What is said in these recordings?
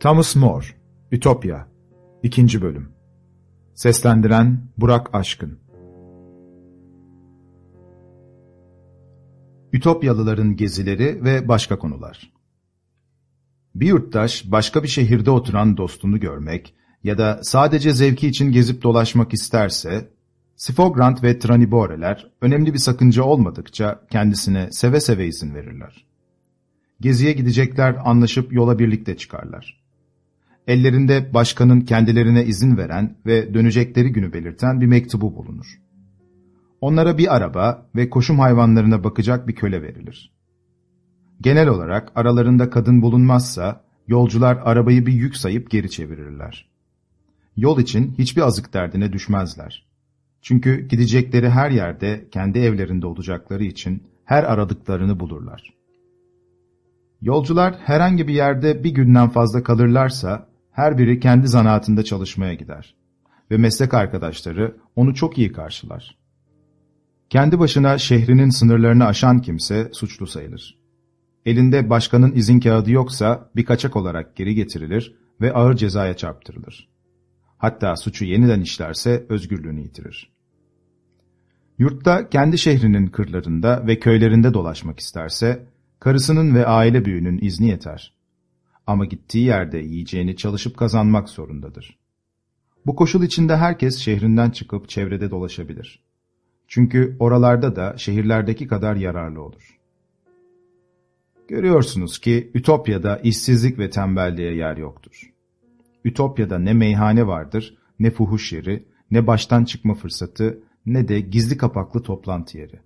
Thomas More, Ütopya 2. Bölüm Seslendiren Burak Aşkın Ütopyalıların gezileri ve başka konular Bir yurttaş başka bir şehirde oturan dostunu görmek ya da sadece zevki için gezip dolaşmak isterse, Sifogrant ve Traniboreler önemli bir sakınca olmadıkça kendisine seve seve izin verirler. Geziye gidecekler anlaşıp yola birlikte çıkarlar. Ellerinde başkanın kendilerine izin veren ve dönecekleri günü belirten bir mektubu bulunur. Onlara bir araba ve koşum hayvanlarına bakacak bir köle verilir. Genel olarak aralarında kadın bulunmazsa yolcular arabayı bir yük sayıp geri çevirirler. Yol için hiçbir azık derdine düşmezler. Çünkü gidecekleri her yerde kendi evlerinde olacakları için her aradıklarını bulurlar. Yolcular herhangi bir yerde bir günden fazla kalırlarsa her biri kendi zanaatında çalışmaya gider ve meslek arkadaşları onu çok iyi karşılar. Kendi başına şehrinin sınırlarını aşan kimse suçlu sayılır. Elinde başkanın izin kağıdı yoksa bir kaçak olarak geri getirilir ve ağır cezaya çarptırılır. Hatta suçu yeniden işlerse özgürlüğünü yitirir. Yurtta kendi şehrinin kırlarında ve köylerinde dolaşmak isterse, karısının ve aile büyüğünün izni yeter. Ama gittiği yerde yiyeceğini çalışıp kazanmak zorundadır. Bu koşul içinde herkes şehrinden çıkıp çevrede dolaşabilir. Çünkü oralarda da şehirlerdeki kadar yararlı olur. Görüyorsunuz ki Ütopya'da işsizlik ve tembelliğe yer yoktur. Ütopya'da ne meyhane vardır, ne fuhuş yeri, ne baştan çıkma fırsatı, ne de gizli kapaklı toplantı yeri.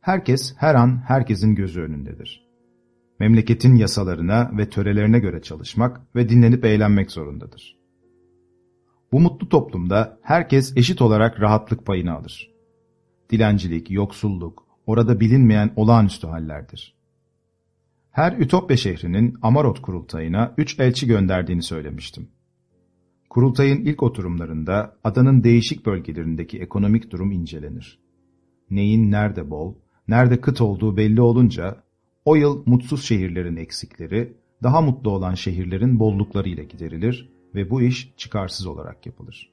Herkes her an herkesin gözü önündedir. Memleketin yasalarına ve törelerine göre çalışmak ve dinlenip eğlenmek zorundadır. Bu mutlu toplumda herkes eşit olarak rahatlık payını alır. Dilencilik, yoksulluk, orada bilinmeyen olağanüstü hallerdir. Her Ütopya şehrinin Amarot kurultayına üç elçi gönderdiğini söylemiştim. Kurultayın ilk oturumlarında adanın değişik bölgelerindeki ekonomik durum incelenir. Neyin nerede bol, nerede kıt olduğu belli olunca, o yıl mutsuz şehirlerin eksikleri, daha mutlu olan şehirlerin bollukları ile giderilir ve bu iş çıkarsız olarak yapılır.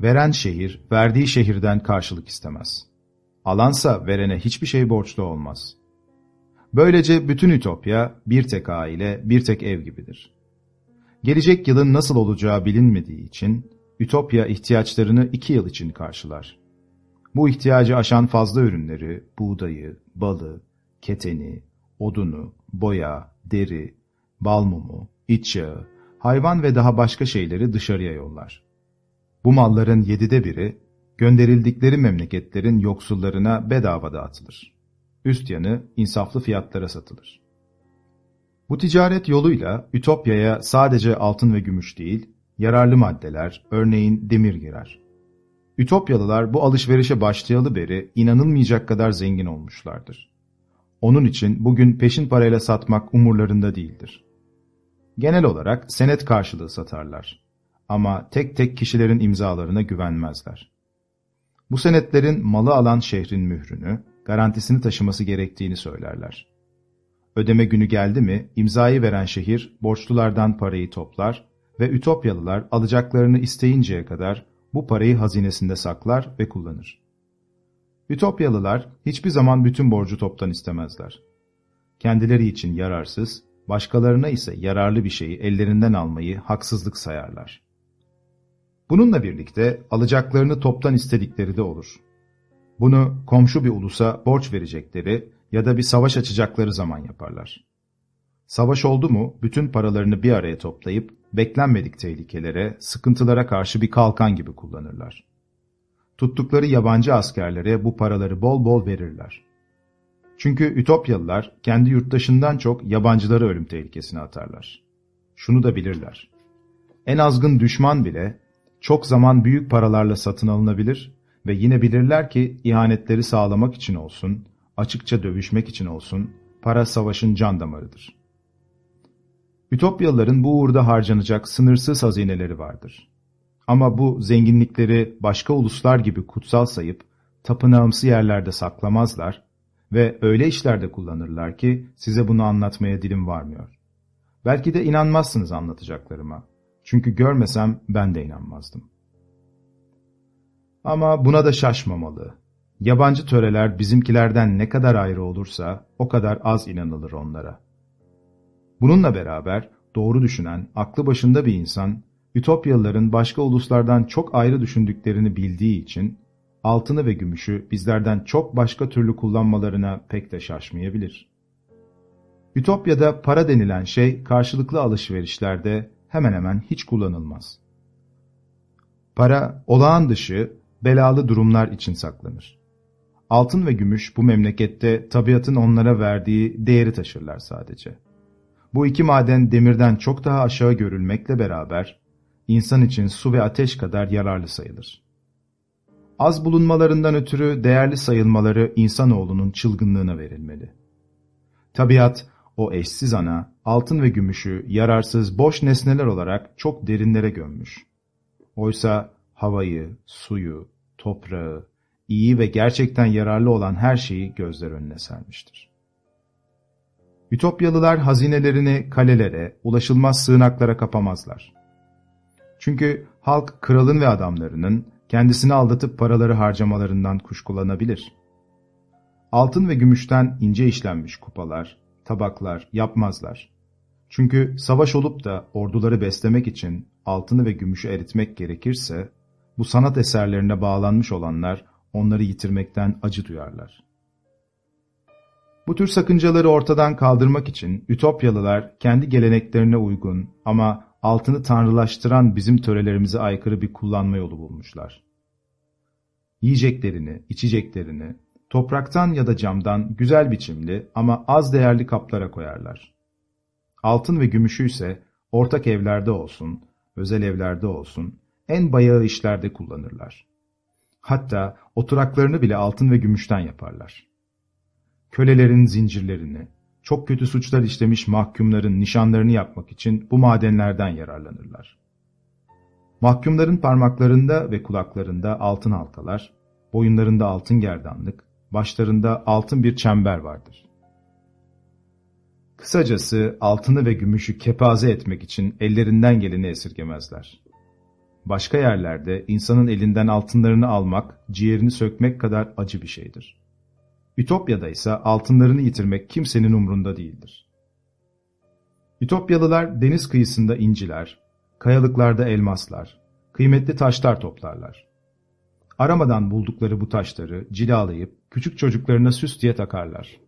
Veren şehir, verdiği şehirden karşılık istemez. Alansa verene hiçbir şey borçlu olmaz. Böylece bütün Ütopya bir tek aile, bir tek ev gibidir. Gelecek yılın nasıl olacağı bilinmediği için Ütopya ihtiyaçlarını iki yıl için karşılar. Bu ihtiyacı aşan fazla ürünleri, buğdayı, balı, keteni, odunu, boya, deri, bal mumu, iç yağı, hayvan ve daha başka şeyleri dışarıya yollar. Bu malların yedide biri, gönderildikleri memleketlerin yoksullarına bedava dağıtılır. Üst yanı insaflı fiyatlara satılır. Bu ticaret yoluyla Ütopya'ya sadece altın ve gümüş değil, yararlı maddeler, örneğin demir girer. Ütopyalılar bu alışverişe başlayalı beri inanılmayacak kadar zengin olmuşlardır. Onun için bugün peşin parayla satmak umurlarında değildir. Genel olarak senet karşılığı satarlar. Ama tek tek kişilerin imzalarına güvenmezler. Bu senetlerin malı alan şehrin mührünü, garantisini taşıması gerektiğini söylerler. Ödeme günü geldi mi imzayı veren şehir borçlulardan parayı toplar ve Ütopyalılar alacaklarını isteyinceye kadar bu parayı hazinesinde saklar ve kullanır. Ütopyalılar hiçbir zaman bütün borcu toptan istemezler. Kendileri için yararsız, başkalarına ise yararlı bir şeyi ellerinden almayı haksızlık sayarlar. Bununla birlikte alacaklarını toptan istedikleri de olur. Bunu komşu bir ulusa borç verecekleri ya da bir savaş açacakları zaman yaparlar. Savaş oldu mu bütün paralarını bir araya toplayıp beklenmedik tehlikelere, sıkıntılara karşı bir kalkan gibi kullanırlar. Tuttukları yabancı askerlere bu paraları bol bol verirler. Çünkü Ütopyalılar kendi yurttaşından çok yabancıları ölüm tehlikesine atarlar. Şunu da bilirler. En azgın düşman bile çok zaman büyük paralarla satın alınabilir ve yine bilirler ki ihanetleri sağlamak için olsun, açıkça dövüşmek için olsun, para savaşın can damarıdır. Ütopyalıların bu uğurda harcanacak sınırsız hazineleri vardır. Ama bu zenginlikleri başka uluslar gibi kutsal sayıp, tapınağımsı yerlerde saklamazlar ve öyle işlerde kullanırlar ki size bunu anlatmaya dilim varmıyor. Belki de inanmazsınız anlatacaklarıma. Çünkü görmesem ben de inanmazdım. Ama buna da şaşmamalı. Yabancı töreler bizimkilerden ne kadar ayrı olursa o kadar az inanılır onlara. Bununla beraber doğru düşünen, aklı başında bir insan, Ütopyalıların başka uluslardan çok ayrı düşündüklerini bildiği için, altını ve gümüşü bizlerden çok başka türlü kullanmalarına pek de şaşmayabilir. Ütopya'da para denilen şey karşılıklı alışverişlerde hemen hemen hiç kullanılmaz. Para olağan dışı, belalı durumlar için saklanır. Altın ve gümüş bu memlekette tabiatın onlara verdiği değeri taşırlar sadece. Bu iki maden demirden çok daha aşağı görülmekle beraber, insan için su ve ateş kadar yararlı sayılır. Az bulunmalarından ötürü değerli sayılmaları insanoğlunun çılgınlığına verilmeli. Tabiat, o eşsiz ana, altın ve gümüşü yararsız, boş nesneler olarak çok derinlere gömmüş. Oysa havayı, suyu, toprağı, iyi ve gerçekten yararlı olan her şeyi gözler önüne sermiştir. Ütopyalılar hazinelerini kalelere, ulaşılmaz sığınaklara kapamazlar. Çünkü halk kralın ve adamlarının kendisini aldatıp paraları harcamalarından kuşkulanabilir. Altın ve gümüşten ince işlenmiş kupalar, tabaklar yapmazlar. Çünkü savaş olup da orduları beslemek için altını ve gümüşü eritmek gerekirse, bu sanat eserlerine bağlanmış olanlar onları yitirmekten acı duyarlar. Bu tür sakıncaları ortadan kaldırmak için Ütopyalılar kendi geleneklerine uygun ama altını tanrılaştıran bizim törelerimize aykırı bir kullanma yolu bulmuşlar. Yiyeceklerini, içeceklerini, topraktan ya da camdan güzel biçimli ama az değerli kaplara koyarlar. Altın ve gümüşü ise ortak evlerde olsun, özel evlerde olsun, en bayağı işlerde kullanırlar. Hatta oturaklarını bile altın ve gümüşten yaparlar. Kölelerin zincirlerini, çok kötü suçlar işlemiş mahkumların nişanlarını yapmak için bu madenlerden yararlanırlar. Mahkumların parmaklarında ve kulaklarında altın halkalar, boyunlarında altın gerdanlık, başlarında altın bir çember vardır. Kısacası altını ve gümüşü kepaze etmek için ellerinden geleni esirgemezler. Başka yerlerde insanın elinden altınlarını almak, ciğerini sökmek kadar acı bir şeydir. Ütopya'da ise altınlarını yitirmek kimsenin umrunda değildir. Ütopyalılar deniz kıyısında inciler, kayalıklarda elmaslar, kıymetli taşlar toplarlar. Aramadan buldukları bu taşları cilalayıp küçük çocuklarına süs diye takarlar.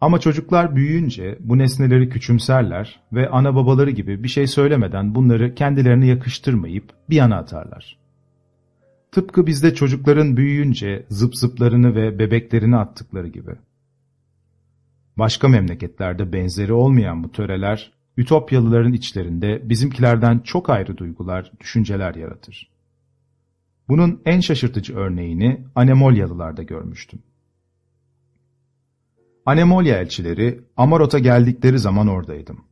Ama çocuklar büyüyünce bu nesneleri küçümserler ve ana babaları gibi bir şey söylemeden bunları kendilerine yakıştırmayıp bir yana atarlar. Tıpkı bizde çocukların büyüyünce zıp zıplarını ve bebeklerini attıkları gibi. Başka memleketlerde benzeri olmayan bu töreler, Ütopyalıların içlerinde bizimkilerden çok ayrı duygular, düşünceler yaratır. Bunun en şaşırtıcı örneğini Anemolyalılarda görmüştüm. Anemolya elçileri Amarot'a geldikleri zaman oradaydım.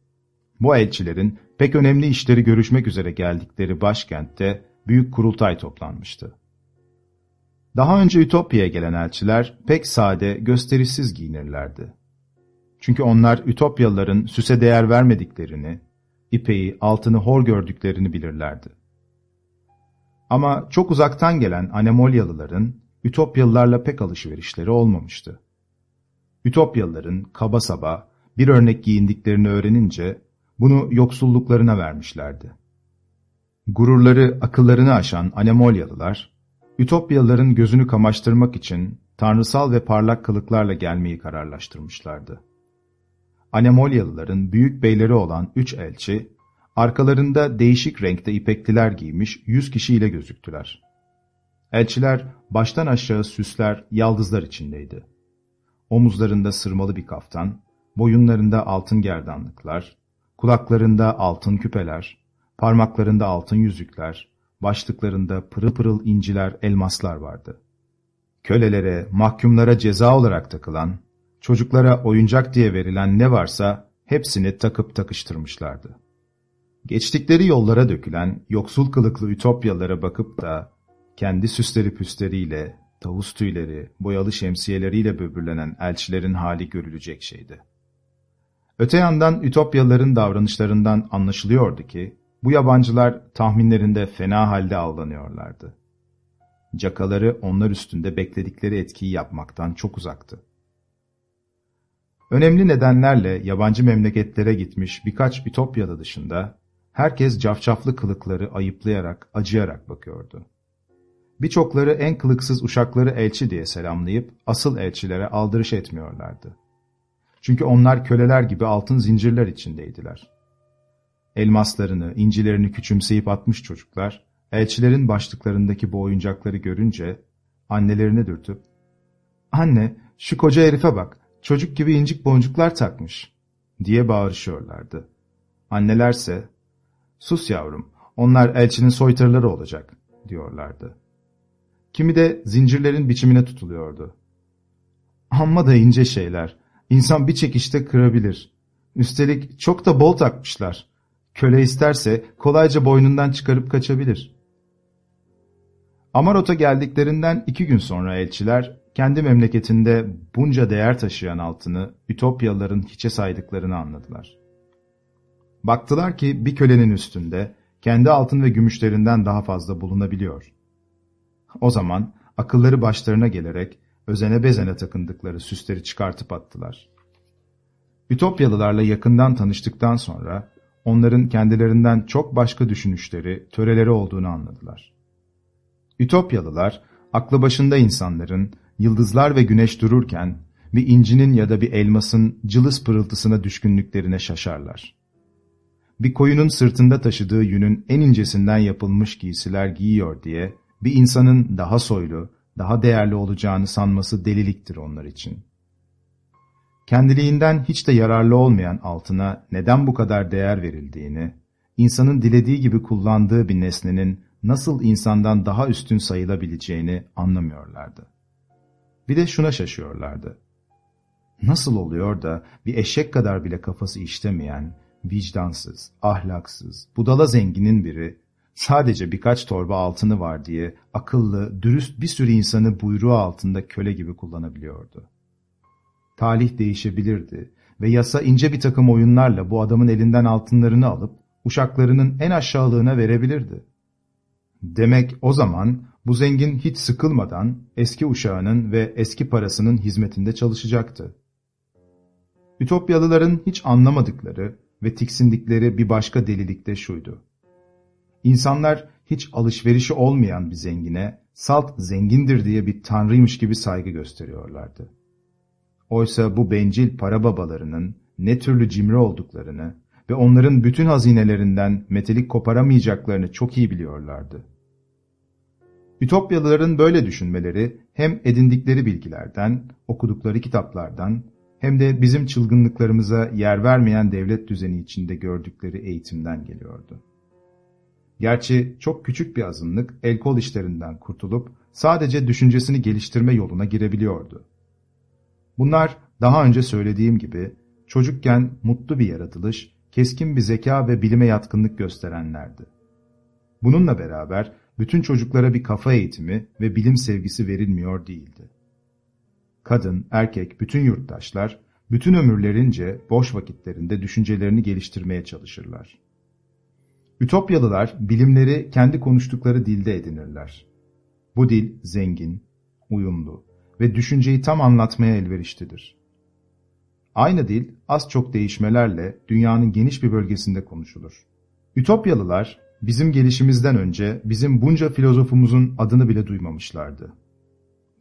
Bu elçilerin pek önemli işleri görüşmek üzere geldikleri başkentte büyük kurultay toplanmıştı. Daha önce Ütopya'ya gelen elçiler pek sade, gösterişsiz giyinirlerdi. Çünkü onlar Ütopyalıların süse değer vermediklerini, ipeyi, altını hor gördüklerini bilirlerdi. Ama çok uzaktan gelen Anemolyalıların Ütopyalılarla pek alışverişleri olmamıştı. Ütopyalıların kaba saba bir örnek giyindiklerini öğrenince bunu yoksulluklarına vermişlerdi. Gururları, akıllarını aşan Anemolyalılar, Ütopyalıların gözünü kamaştırmak için tanrısal ve parlak kılıklarla gelmeyi kararlaştırmışlardı. Anemolyalıların büyük beyleri olan üç elçi, arkalarında değişik renkte ipekliler giymiş yüz kişiyle gözüktüler. Elçiler baştan aşağı süsler, yaldızlar içindeydi. Omuzlarında sırmalı bir kaftan, boyunlarında altın gerdanlıklar, kulaklarında altın küpeler, parmaklarında altın yüzükler, başlıklarında pırıl pırıl inciler, elmaslar vardı. Kölelere, mahkumlara ceza olarak takılan, çocuklara oyuncak diye verilen ne varsa hepsini takıp takıştırmışlardı. Geçtikleri yollara dökülen yoksul kılıklı ütopyalara bakıp da kendi süsleri püsleriyle, tavus tüyleri, boyalı şemsiyeleriyle böbürlenen elçilerin hali görülecek şeydi. Öte yandan Ütopyalıların davranışlarından anlaşılıyordu ki, bu yabancılar tahminlerinde fena halde aldanıyorlardı. Cakaları onlar üstünde bekledikleri etkiyi yapmaktan çok uzaktı. Önemli nedenlerle yabancı memleketlere gitmiş birkaç Ütopyalı dışında, herkes cafcaflı kılıkları ayıplayarak, acıyarak bakıyordu. Birçokları en kılıksız uşakları elçi diye selamlayıp asıl elçilere aldırış etmiyorlardı. Çünkü onlar köleler gibi altın zincirler içindeydiler. Elmaslarını, incilerini küçümseyip atmış çocuklar, elçilerin başlıklarındaki bu oyuncakları görünce annelerini dürtüp, ''Anne, şu koca herife bak, çocuk gibi incik boncuklar takmış.'' diye bağırışıyorlardı. Annelerse, ''Sus yavrum, onlar elçinin soytarıları olacak.'' diyorlardı. Kimi de zincirlerin biçimine tutuluyordu. Amma da ince şeyler, İnsan bir çekişte kırabilir. Üstelik çok da bol takmışlar. Köle isterse kolayca boynundan çıkarıp kaçabilir. Amarot'a geldiklerinden iki gün sonra elçiler, kendi memleketinde bunca değer taşıyan altını Ütopyalıların hiçe saydıklarını anladılar. Baktılar ki bir kölenin üstünde kendi altın ve gümüşlerinden daha fazla bulunabiliyor. O zaman akılları başlarına gelerek özene bezene takındıkları süsleri çıkartıp attılar. Ütopyalılarla yakından tanıştıktan sonra onların kendilerinden çok başka düşünüşleri, töreleri olduğunu anladılar. Ütopyalılar, aklı başında insanların, yıldızlar ve güneş dururken, bir incinin ya da bir elmasın cılız pırıltısına düşkünlüklerine şaşarlar. Bir koyunun sırtında taşıdığı yünün en incesinden yapılmış giysiler giyiyor diye, bir insanın daha soylu, daha değerli olacağını sanması deliliktir onlar için. Kendiliğinden hiç de yararlı olmayan altına neden bu kadar değer verildiğini, insanın dilediği gibi kullandığı bir nesnenin nasıl insandan daha üstün sayılabileceğini anlamıyorlardı. Bir de şuna şaşıyorlardı. Nasıl oluyor da bir eşek kadar bile kafası işlemeyen, vicdansız, ahlaksız, budala zenginin biri sadece birkaç torba altını var diye akıllı, dürüst bir sürü insanı buyruğu altında köle gibi kullanabiliyordu. Talih değişebilirdi ve yasa ince bir takım oyunlarla bu adamın elinden altınlarını alıp uşaklarının en aşağılığına verebilirdi. Demek o zaman bu zengin hiç sıkılmadan eski uşağının ve eski parasının hizmetinde çalışacaktı. Ütopyalıların hiç anlamadıkları ve tiksindikleri bir başka delilikte şuydu. İnsanlar hiç alışverişi olmayan bir zengine salt zengindir diye bir tanrıymış gibi saygı gösteriyorlardı. Oysa bu bencil para babalarının ne türlü cimri olduklarını ve onların bütün hazinelerinden metelik koparamayacaklarını çok iyi biliyorlardı. Ütopyalıların böyle düşünmeleri hem edindikleri bilgilerden, okudukları kitaplardan hem de bizim çılgınlıklarımıza yer vermeyen devlet düzeni içinde gördükleri eğitimden geliyordu. Gerçi çok küçük bir azınlık el kol işlerinden kurtulup sadece düşüncesini geliştirme yoluna girebiliyordu. Bunlar daha önce söylediğim gibi çocukken mutlu bir yaratılış, keskin bir zeka ve bilime yatkınlık gösterenlerdi. Bununla beraber bütün çocuklara bir kafa eğitimi ve bilim sevgisi verilmiyor değildi. Kadın, erkek, bütün yurttaşlar, bütün ömürlerince boş vakitlerinde düşüncelerini geliştirmeye çalışırlar. Ütopyalılar bilimleri kendi konuştukları dilde edinirler. Bu dil zengin, uyumlu ve düşünceyi tam anlatmaya elverişlidir. Aynı dil az çok değişmelerle dünyanın geniş bir bölgesinde konuşulur. Ütopyalılar bizim gelişimizden önce bizim bunca filozofumuzun adını bile duymamışlardı.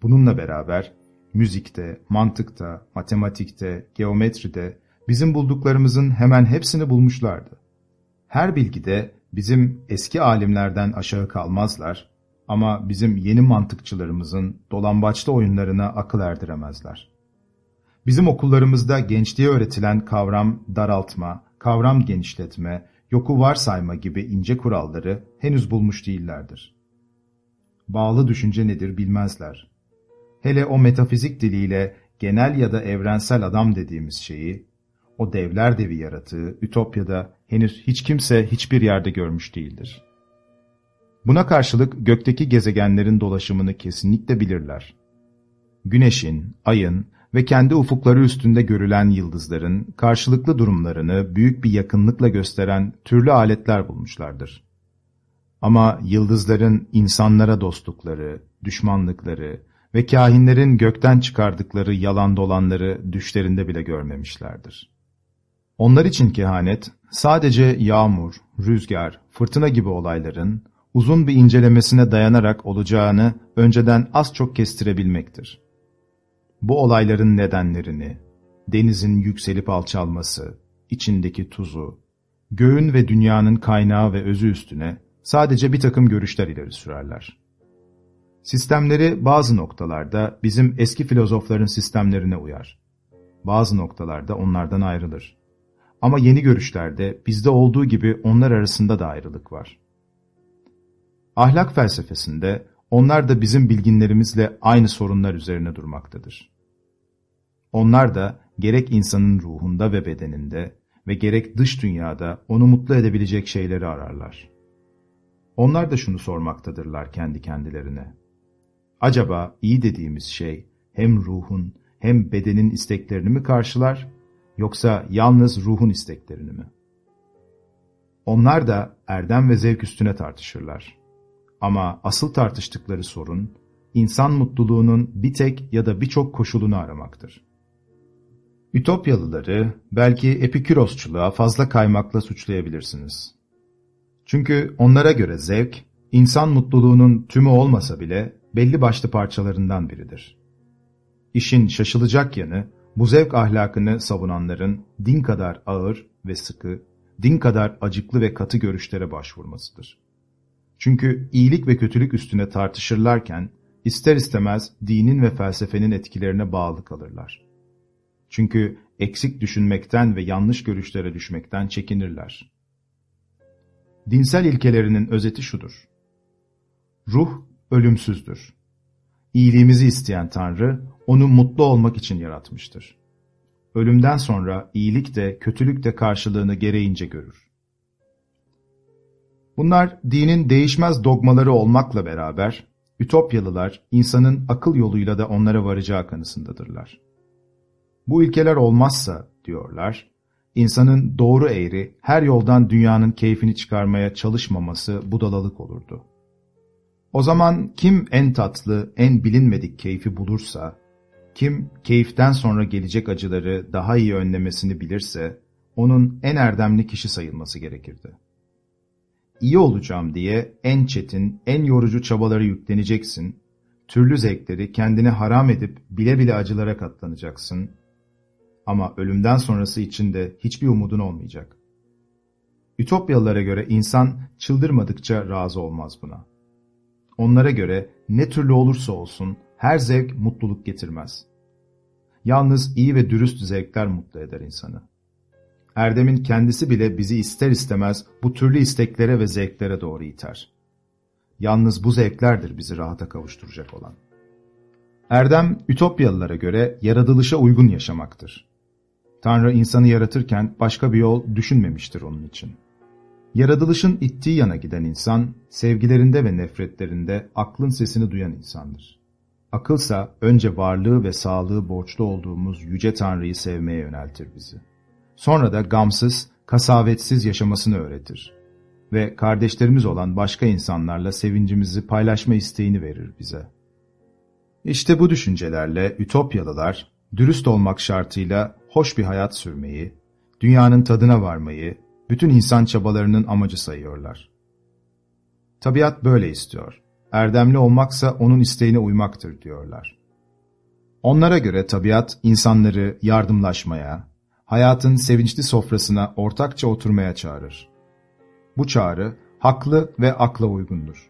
Bununla beraber müzikte, mantıkta, matematikte, geometride bizim bulduklarımızın hemen hepsini bulmuşlardı. Her bilgide bizim eski alimlerden aşağı kalmazlar ama bizim yeni mantıkçılarımızın dolambaçlı oyunlarına akıl erdiremezler. Bizim okullarımızda gençliğe öğretilen kavram daraltma, kavram genişletme, yoku varsayma gibi ince kuralları henüz bulmuş değillerdir. Bağlı düşünce nedir bilmezler. Hele o metafizik diliyle genel ya da evrensel adam dediğimiz şeyi o devler devi yaratığı Ütopya'da henüz hiç kimse hiçbir yerde görmüş değildir. Buna karşılık gökteki gezegenlerin dolaşımını kesinlikle bilirler. Güneşin, ayın ve kendi ufukları üstünde görülen yıldızların karşılıklı durumlarını büyük bir yakınlıkla gösteren türlü aletler bulmuşlardır. Ama yıldızların insanlara dostlukları, düşmanlıkları ve kahinlerin gökten çıkardıkları yalan dolanları düşlerinde bile görmemişlerdir. Onlar için kehanet sadece yağmur, rüzgar, fırtına gibi olayların uzun bir incelemesine dayanarak olacağını önceden az çok kestirebilmektir. Bu olayların nedenlerini, denizin yükselip alçalması, içindeki tuzu, göğün ve dünyanın kaynağı ve özü üstüne sadece bir takım görüşler ileri sürerler. Sistemleri bazı noktalarda bizim eski filozofların sistemlerine uyar. Bazı noktalarda onlardan ayrılır. Ama yeni görüşlerde bizde olduğu gibi onlar arasında da ayrılık var. Ahlak felsefesinde onlar da bizim bilginlerimizle aynı sorunlar üzerine durmaktadır. Onlar da gerek insanın ruhunda ve bedeninde ve gerek dış dünyada onu mutlu edebilecek şeyleri ararlar. Onlar da şunu sormaktadırlar kendi kendilerine. Acaba iyi dediğimiz şey hem ruhun hem bedenin isteklerini mi karşılar yoksa yalnız ruhun isteklerini mi? Onlar da erdem ve zevk üstüne tartışırlar. Ama asıl tartıştıkları sorun, insan mutluluğunun bir tek ya da birçok koşulunu aramaktır. Ütopyalıları belki epikürosçuluğa fazla kaymakla suçlayabilirsiniz. Çünkü onlara göre zevk, insan mutluluğunun tümü olmasa bile belli başlı parçalarından biridir. İşin şaşılacak yanı, bu zevk ahlakını savunanların din kadar ağır ve sıkı, din kadar acıklı ve katı görüşlere başvurmasıdır. Çünkü iyilik ve kötülük üstüne tartışırlarken, ister istemez dinin ve felsefenin etkilerine bağlı kalırlar. Çünkü eksik düşünmekten ve yanlış görüşlere düşmekten çekinirler. Dinsel ilkelerinin özeti şudur. Ruh ölümsüzdür. İyiliğimizi isteyen Tanrı, onu mutlu olmak için yaratmıştır. Ölümden sonra iyilik de kötülük de karşılığını gereğince görür. Bunlar dinin değişmez dogmaları olmakla beraber, Ütopyalılar insanın akıl yoluyla da onlara varacağı kanısındadırlar. Bu ilkeler olmazsa, diyorlar, insanın doğru eğri her yoldan dünyanın keyfini çıkarmaya çalışmaması budalalık olurdu. O zaman kim en tatlı, en bilinmedik keyfi bulursa, kim keyiften sonra gelecek acıları daha iyi önlemesini bilirse, onun en erdemli kişi sayılması gerekirdi. İyi olacağım diye en çetin, en yorucu çabaları yükleneceksin, türlü zevkleri kendine haram edip bile bile acılara katlanacaksın, ama ölümden sonrası için de hiçbir umudun olmayacak. Ütopyalılara göre insan çıldırmadıkça razı olmaz buna. Onlara göre ne türlü olursa olsun her zevk mutluluk getirmez. Yalnız iyi ve dürüst zevkler mutlu eder insanı. Erdem'in kendisi bile bizi ister istemez bu türlü isteklere ve zevklere doğru iter. Yalnız bu zevklerdir bizi rahata kavuşturacak olan. Erdem, Ütopyalılara göre yaratılışa uygun yaşamaktır. Tanrı insanı yaratırken başka bir yol düşünmemiştir onun için. Yaratılışın ittiği yana giden insan, sevgilerinde ve nefretlerinde aklın sesini duyan insandır. Akılsa önce varlığı ve sağlığı borçlu olduğumuz Yüce Tanrı'yı sevmeye yöneltir bizi. Sonra da gamsız, kasavetsiz yaşamasını öğretir. Ve kardeşlerimiz olan başka insanlarla sevincimizi paylaşma isteğini verir bize. İşte bu düşüncelerle Ütopyalılar, dürüst olmak şartıyla hoş bir hayat sürmeyi, dünyanın tadına varmayı, bütün insan çabalarının amacı sayıyorlar. Tabiat böyle istiyor. Erdemli olmaksa onun isteğine uymaktır diyorlar. Onlara göre tabiat insanları yardımlaşmaya, hayatın sevinçli sofrasına ortakça oturmaya çağırır. Bu çağrı haklı ve akla uygundur.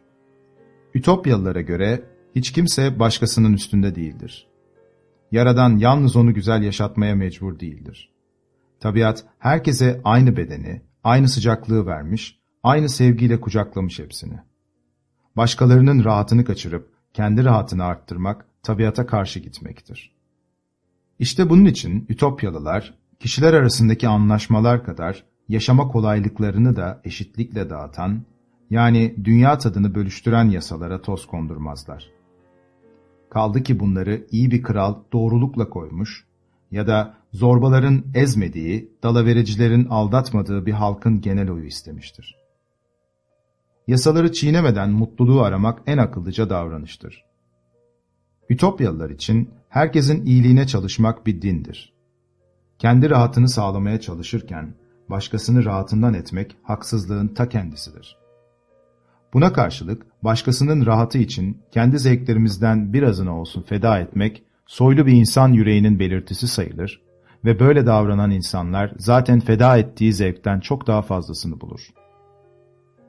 Ütopyalılara göre hiç kimse başkasının üstünde değildir. Yaradan yalnız onu güzel yaşatmaya mecbur değildir. Tabiat herkese aynı bedeni, aynı sıcaklığı vermiş, aynı sevgiyle kucaklamış hepsini. Başkalarının rahatını kaçırıp kendi rahatını arttırmak tabiata karşı gitmektir. İşte bunun için Ütopyalılar, kişiler arasındaki anlaşmalar kadar yaşama kolaylıklarını da eşitlikle dağıtan, yani dünya tadını bölüştüren yasalara toz kondurmazlar. Kaldı ki bunları iyi bir kral doğrulukla koymuş ya da zorbaların ezmediği, dalavericilerin aldatmadığı bir halkın genel oyu istemiştir. Yasaları çiğnemeden mutluluğu aramak en akıllıca davranıştır. Ütopyalılar için herkesin iyiliğine çalışmak bir dindir. Kendi rahatını sağlamaya çalışırken, başkasını rahatından etmek haksızlığın ta kendisidir. Buna karşılık, başkasının rahatı için kendi zevklerimizden birazını olsun feda etmek, soylu bir insan yüreğinin belirtisi sayılır ve böyle davranan insanlar zaten feda ettiği zevkten çok daha fazlasını bulur.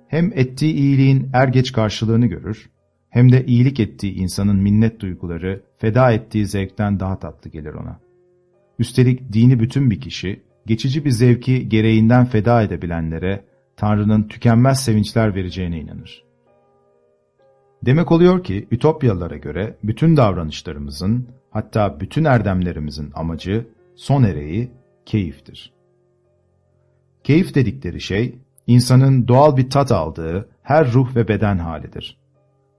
Hem ettiği iyiliğin er geç karşılığını görür, hem de iyilik ettiği insanın minnet duyguları feda ettiği zevkten daha tatlı gelir ona. Üstelik dini bütün bir kişi, geçici bir zevki gereğinden feda edebilenlere Tanrı'nın tükenmez sevinçler vereceğine inanır. Demek oluyor ki Ütopyalılara göre bütün davranışlarımızın, hatta bütün erdemlerimizin amacı, son ereği keyiftir. Keyif dedikleri şey, insanın doğal bir tat aldığı her ruh ve beden halidir.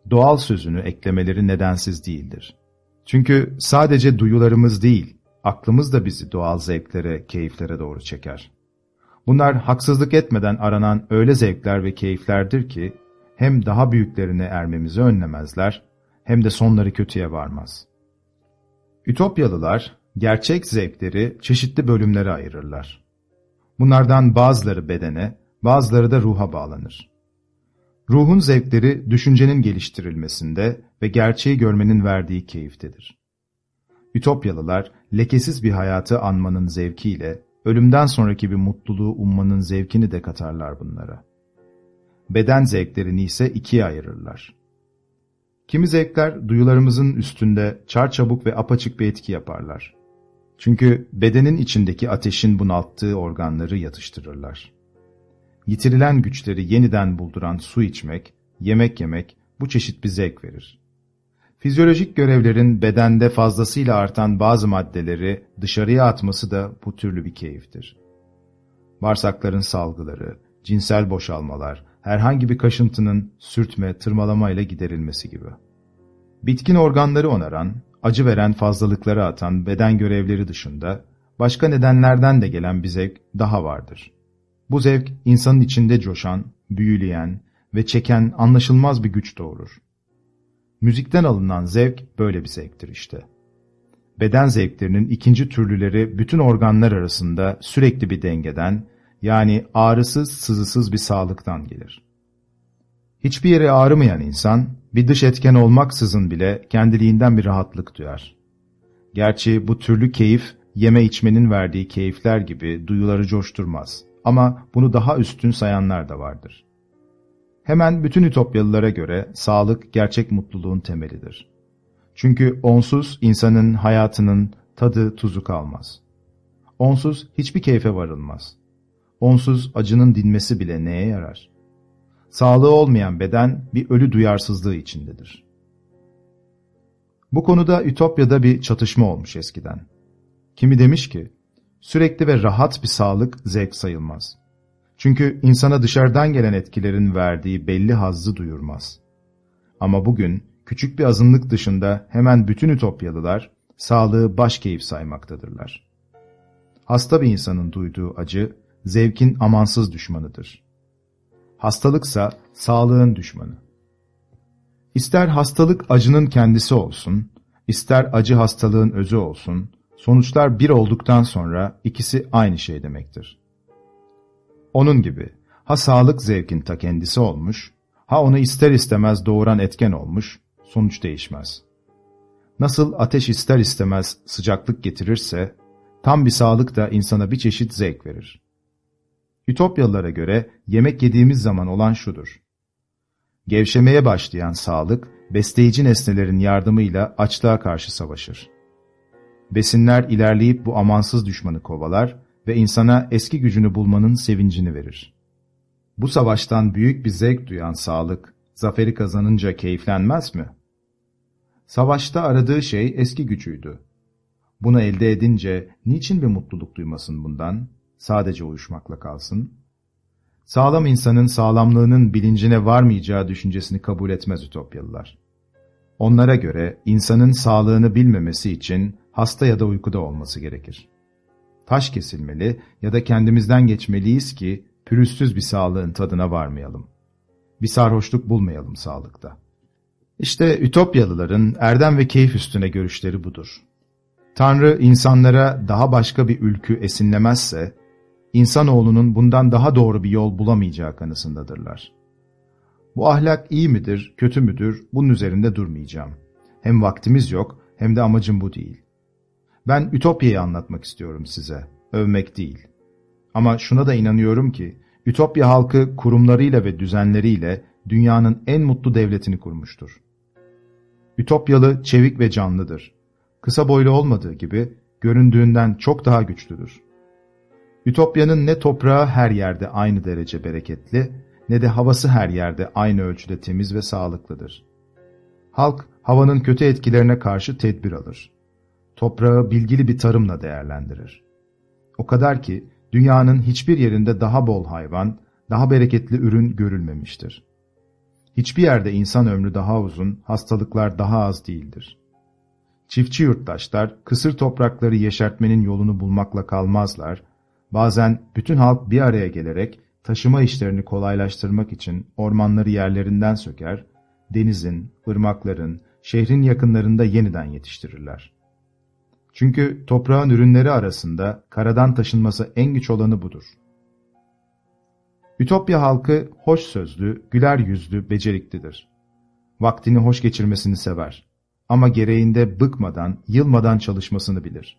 Doğal sözünü eklemeleri nedensiz değildir. Çünkü sadece duyularımız değil, aklımız da bizi doğal zevklere, keyiflere doğru çeker. Bunlar haksızlık etmeden aranan öyle zevkler ve keyiflerdir ki, hem daha büyüklerine ermemizi önlemezler, hem de sonları kötüye varmaz. Ütopyalılar, gerçek zevkleri çeşitli bölümlere ayırırlar. Bunlardan bazıları bedene, bazıları da ruha bağlanır. Ruhun zevkleri düşüncenin geliştirilmesinde ve gerçeği görmenin verdiği keyiftedir. Ütopyalılar, lekesiz bir hayatı anmanın zevkiyle, ölümden sonraki bir mutluluğu ummanın zevkini de katarlar bunlara. Beden zevklerini ise ikiye ayırırlar. Kimi zevkler duyularımızın üstünde çarçabuk ve apaçık bir etki yaparlar. Çünkü bedenin içindeki ateşin bunalttığı organları yatıştırırlar. Yitirilen güçleri yeniden bulduran su içmek, yemek yemek bu çeşit bir zevk verir. Fizyolojik görevlerin bedende fazlasıyla artan bazı maddeleri dışarıya atması da bu türlü bir keyiftir. Bağırsakların salgıları, cinsel boşalmalar, herhangi bir kaşıntının sürtme, tırmalamayla giderilmesi gibi. Bitkin organları onaran, acı veren fazlalıkları atan beden görevleri dışında başka nedenlerden de gelen bir zevk daha vardır. Bu zevk insanın içinde coşan, büyüleyen ve çeken anlaşılmaz bir güç doğurur. Müzikten alınan zevk böyle bir zevktir işte. Beden zevklerinin ikinci türlüleri bütün organlar arasında sürekli bir dengeden, yani ağrısız, sızısız bir sağlıktan gelir. Hiçbir yere ağrımayan insan, bir dış etken olmaksızın bile kendiliğinden bir rahatlık duyar. Gerçi bu türlü keyif, yeme içmenin verdiği keyifler gibi duyuları coşturmaz. Ama bunu daha üstün sayanlar da vardır. Hemen bütün Ütopyalılara göre sağlık gerçek mutluluğun temelidir. Çünkü onsuz insanın hayatının tadı tuzu kalmaz. Onsuz hiçbir keyfe varılmaz. Onsuz acının dinmesi bile neye yarar? Sağlığı olmayan beden bir ölü duyarsızlığı içindedir. Bu konuda Ütopya'da bir çatışma olmuş eskiden. Kimi demiş ki, sürekli ve rahat bir sağlık zevk sayılmaz. Çünkü insana dışarıdan gelen etkilerin verdiği belli hazzı duyurmaz. Ama bugün küçük bir azınlık dışında hemen bütün Ütopyalılar sağlığı baş keyif saymaktadırlar. Hasta bir insanın duyduğu acı, zevkin amansız düşmanıdır. Hastalıksa sağlığın düşmanı. İster hastalık acının kendisi olsun, ister acı hastalığın özü olsun, sonuçlar bir olduktan sonra ikisi aynı şey demektir. Onun gibi ha sağlık zevkin ta kendisi olmuş, ha onu ister istemez doğuran etken olmuş, sonuç değişmez. Nasıl ateş ister istemez sıcaklık getirirse, tam bir sağlık da insana bir çeşit zevk verir. Ütopyalılara göre yemek yediğimiz zaman olan şudur. Gevşemeye başlayan sağlık, besleyici nesnelerin yardımıyla açlığa karşı savaşır. Besinler ilerleyip bu amansız düşmanı kovalar ve insana eski gücünü bulmanın sevincini verir. Bu savaştan büyük bir zevk duyan sağlık, zaferi kazanınca keyiflenmez mi? Savaşta aradığı şey eski gücüydü. Bunu elde edince niçin bir mutluluk duymasın bundan? Sadece uyuşmakla kalsın. Sağlam insanın sağlamlığının bilincine varmayacağı düşüncesini kabul etmez Ütopyalılar. Onlara göre insanın sağlığını bilmemesi için hasta ya da uykuda olması gerekir. Taş kesilmeli ya da kendimizden geçmeliyiz ki pürüzsüz bir sağlığın tadına varmayalım. Bir sarhoşluk bulmayalım sağlıkta. İşte Ütopyalıların erdem ve keyif üstüne görüşleri budur. Tanrı insanlara daha başka bir ülkü esinlemezse, insanoğlunun bundan daha doğru bir yol bulamayacağı kanısındadırlar. Bu ahlak iyi midir, kötü müdür, bunun üzerinde durmayacağım. Hem vaktimiz yok, hem de amacım bu değil. Ben Ütopya'yı anlatmak istiyorum size, övmek değil. Ama şuna da inanıyorum ki, Ütopya halkı kurumlarıyla ve düzenleriyle dünyanın en mutlu devletini kurmuştur. Ütopyalı çevik ve canlıdır. Kısa boylu olmadığı gibi göründüğünden çok daha güçlüdür. Ütopya'nın ne toprağı her yerde aynı derece bereketli, ne de havası her yerde aynı ölçüde temiz ve sağlıklıdır. Halk, havanın kötü etkilerine karşı tedbir alır. Toprağı bilgili bir tarımla değerlendirir. O kadar ki, dünyanın hiçbir yerinde daha bol hayvan, daha bereketli ürün görülmemiştir. Hiçbir yerde insan ömrü daha uzun, hastalıklar daha az değildir. Çiftçi yurttaşlar, kısır toprakları yeşertmenin yolunu bulmakla kalmazlar, bazen bütün halk bir araya gelerek taşıma işlerini kolaylaştırmak için ormanları yerlerinden söker, denizin, ırmakların, şehrin yakınlarında yeniden yetiştirirler. Çünkü toprağın ürünleri arasında karadan taşınması en güç olanı budur. Ütopya halkı hoş sözlü, güler yüzlü, beceriklidir. Vaktini hoş geçirmesini sever. Ama gereğinde bıkmadan, yılmadan çalışmasını bilir.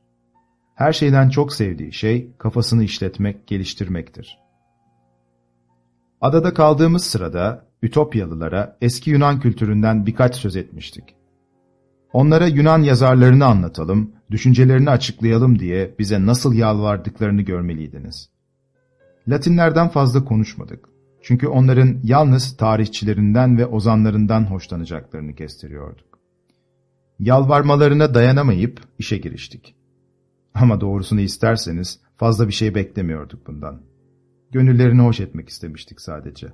Her şeyden çok sevdiği şey kafasını işletmek, geliştirmektir. Adada kaldığımız sırada Ütopyalılara eski Yunan kültüründen birkaç söz etmiştik. Onlara Yunan yazarlarını anlatalım, düşüncelerini açıklayalım diye bize nasıl yalvardıklarını görmeliydiniz. Latinlerden fazla konuşmadık. Çünkü onların yalnız tarihçilerinden ve ozanlarından hoşlanacaklarını kestiriyorduk. Yalvarmalarına dayanamayıp işe giriştik. Ama doğrusunu isterseniz fazla bir şey beklemiyorduk bundan. Gönüllerini hoş etmek istemiştik sadece.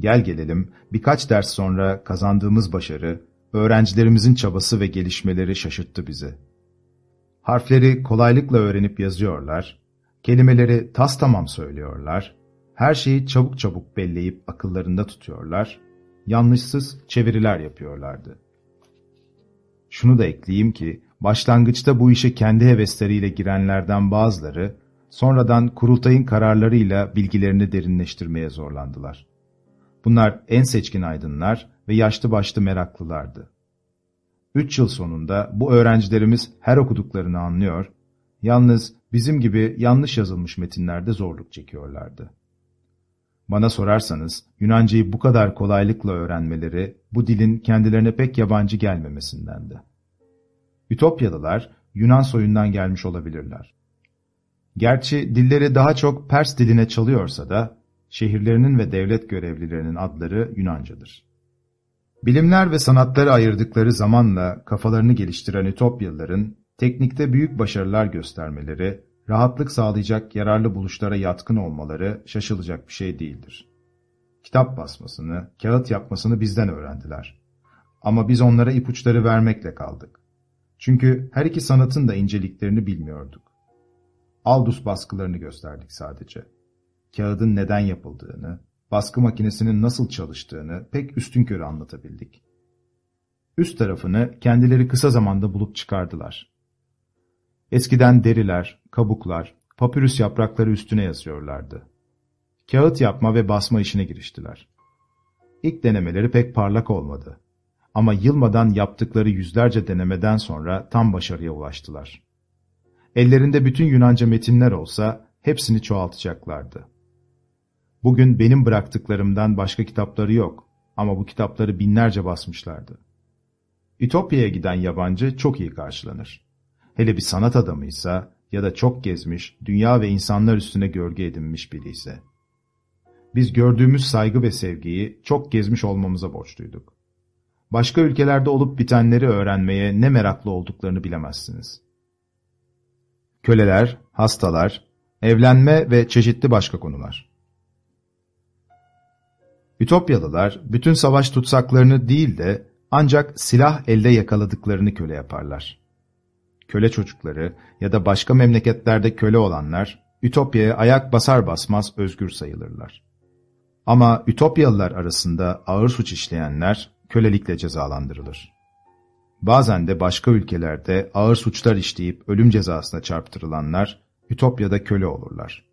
Gel gelelim birkaç ders sonra kazandığımız başarı, öğrencilerimizin çabası ve gelişmeleri şaşırttı bizi. Harfleri kolaylıkla öğrenip yazıyorlar, kelimeleri tas tamam söylüyorlar, her şeyi çabuk çabuk belleyip akıllarında tutuyorlar, yanlışsız çeviriler yapıyorlardı. Şunu da ekleyeyim ki, başlangıçta bu işe kendi hevesleriyle girenlerden bazıları, sonradan kurultayın kararlarıyla bilgilerini derinleştirmeye zorlandılar. Bunlar en seçkin aydınlar ve yaşlı başlı meraklılardı. Üç yıl sonunda bu öğrencilerimiz her okuduklarını anlıyor, yalnız bizim gibi yanlış yazılmış metinlerde zorluk çekiyorlardı. Bana sorarsanız Yunancayı bu kadar kolaylıkla öğrenmeleri bu dilin kendilerine pek yabancı gelmemesindendi. Ütopyalılar Yunan soyundan gelmiş olabilirler. Gerçi dilleri daha çok Pers diline çalıyorsa da şehirlerinin ve devlet görevlilerinin adları Yunancadır. Bilimler ve sanatları ayırdıkları zamanla kafalarını geliştiren Ütopyalıların teknikte büyük başarılar göstermeleri, rahatlık sağlayacak yararlı buluşlara yatkın olmaları şaşılacak bir şey değildir. Kitap basmasını, kağıt yapmasını bizden öğrendiler. Ama biz onlara ipuçları vermekle kaldık. Çünkü her iki sanatın da inceliklerini bilmiyorduk. Aldus baskılarını gösterdik sadece. Kağıdın neden yapıldığını, baskı makinesinin nasıl çalıştığını pek üstünkörü anlatabildik. Üst tarafını kendileri kısa zamanda bulup çıkardılar. Eskiden deriler, kabuklar, papyrus yaprakları üstüne yazıyorlardı. Kağıt yapma ve basma işine giriştiler. İlk denemeleri pek parlak olmadı. Ama yılmadan yaptıkları yüzlerce denemeden sonra tam başarıya ulaştılar. Ellerinde bütün Yunanca metinler olsa hepsini çoğaltacaklardı. Bugün benim bıraktıklarımdan başka kitapları yok ama bu kitapları binlerce basmışlardı. Ütopya'ya giden yabancı çok iyi karşılanır. Hele bir sanat adamıysa ya da çok gezmiş, dünya ve insanlar üstüne gölge edinmiş biri ise. Biz gördüğümüz saygı ve sevgiyi çok gezmiş olmamıza borçluyduk. Başka ülkelerde olup bitenleri öğrenmeye ne meraklı olduklarını bilemezsiniz. Köleler, hastalar, evlenme ve çeşitli başka konular. Ütopyalılar bütün savaş tutsaklarını değil de ancak silah elde yakaladıklarını köle yaparlar. Köle çocukları ya da başka memleketlerde köle olanlar, Ütopya'ya ayak basar basmaz özgür sayılırlar. Ama Ütopyalılar arasında ağır suç işleyenler kölelikle cezalandırılır. Bazen de başka ülkelerde ağır suçlar işleyip ölüm cezasına çarptırılanlar Ütopya'da köle olurlar.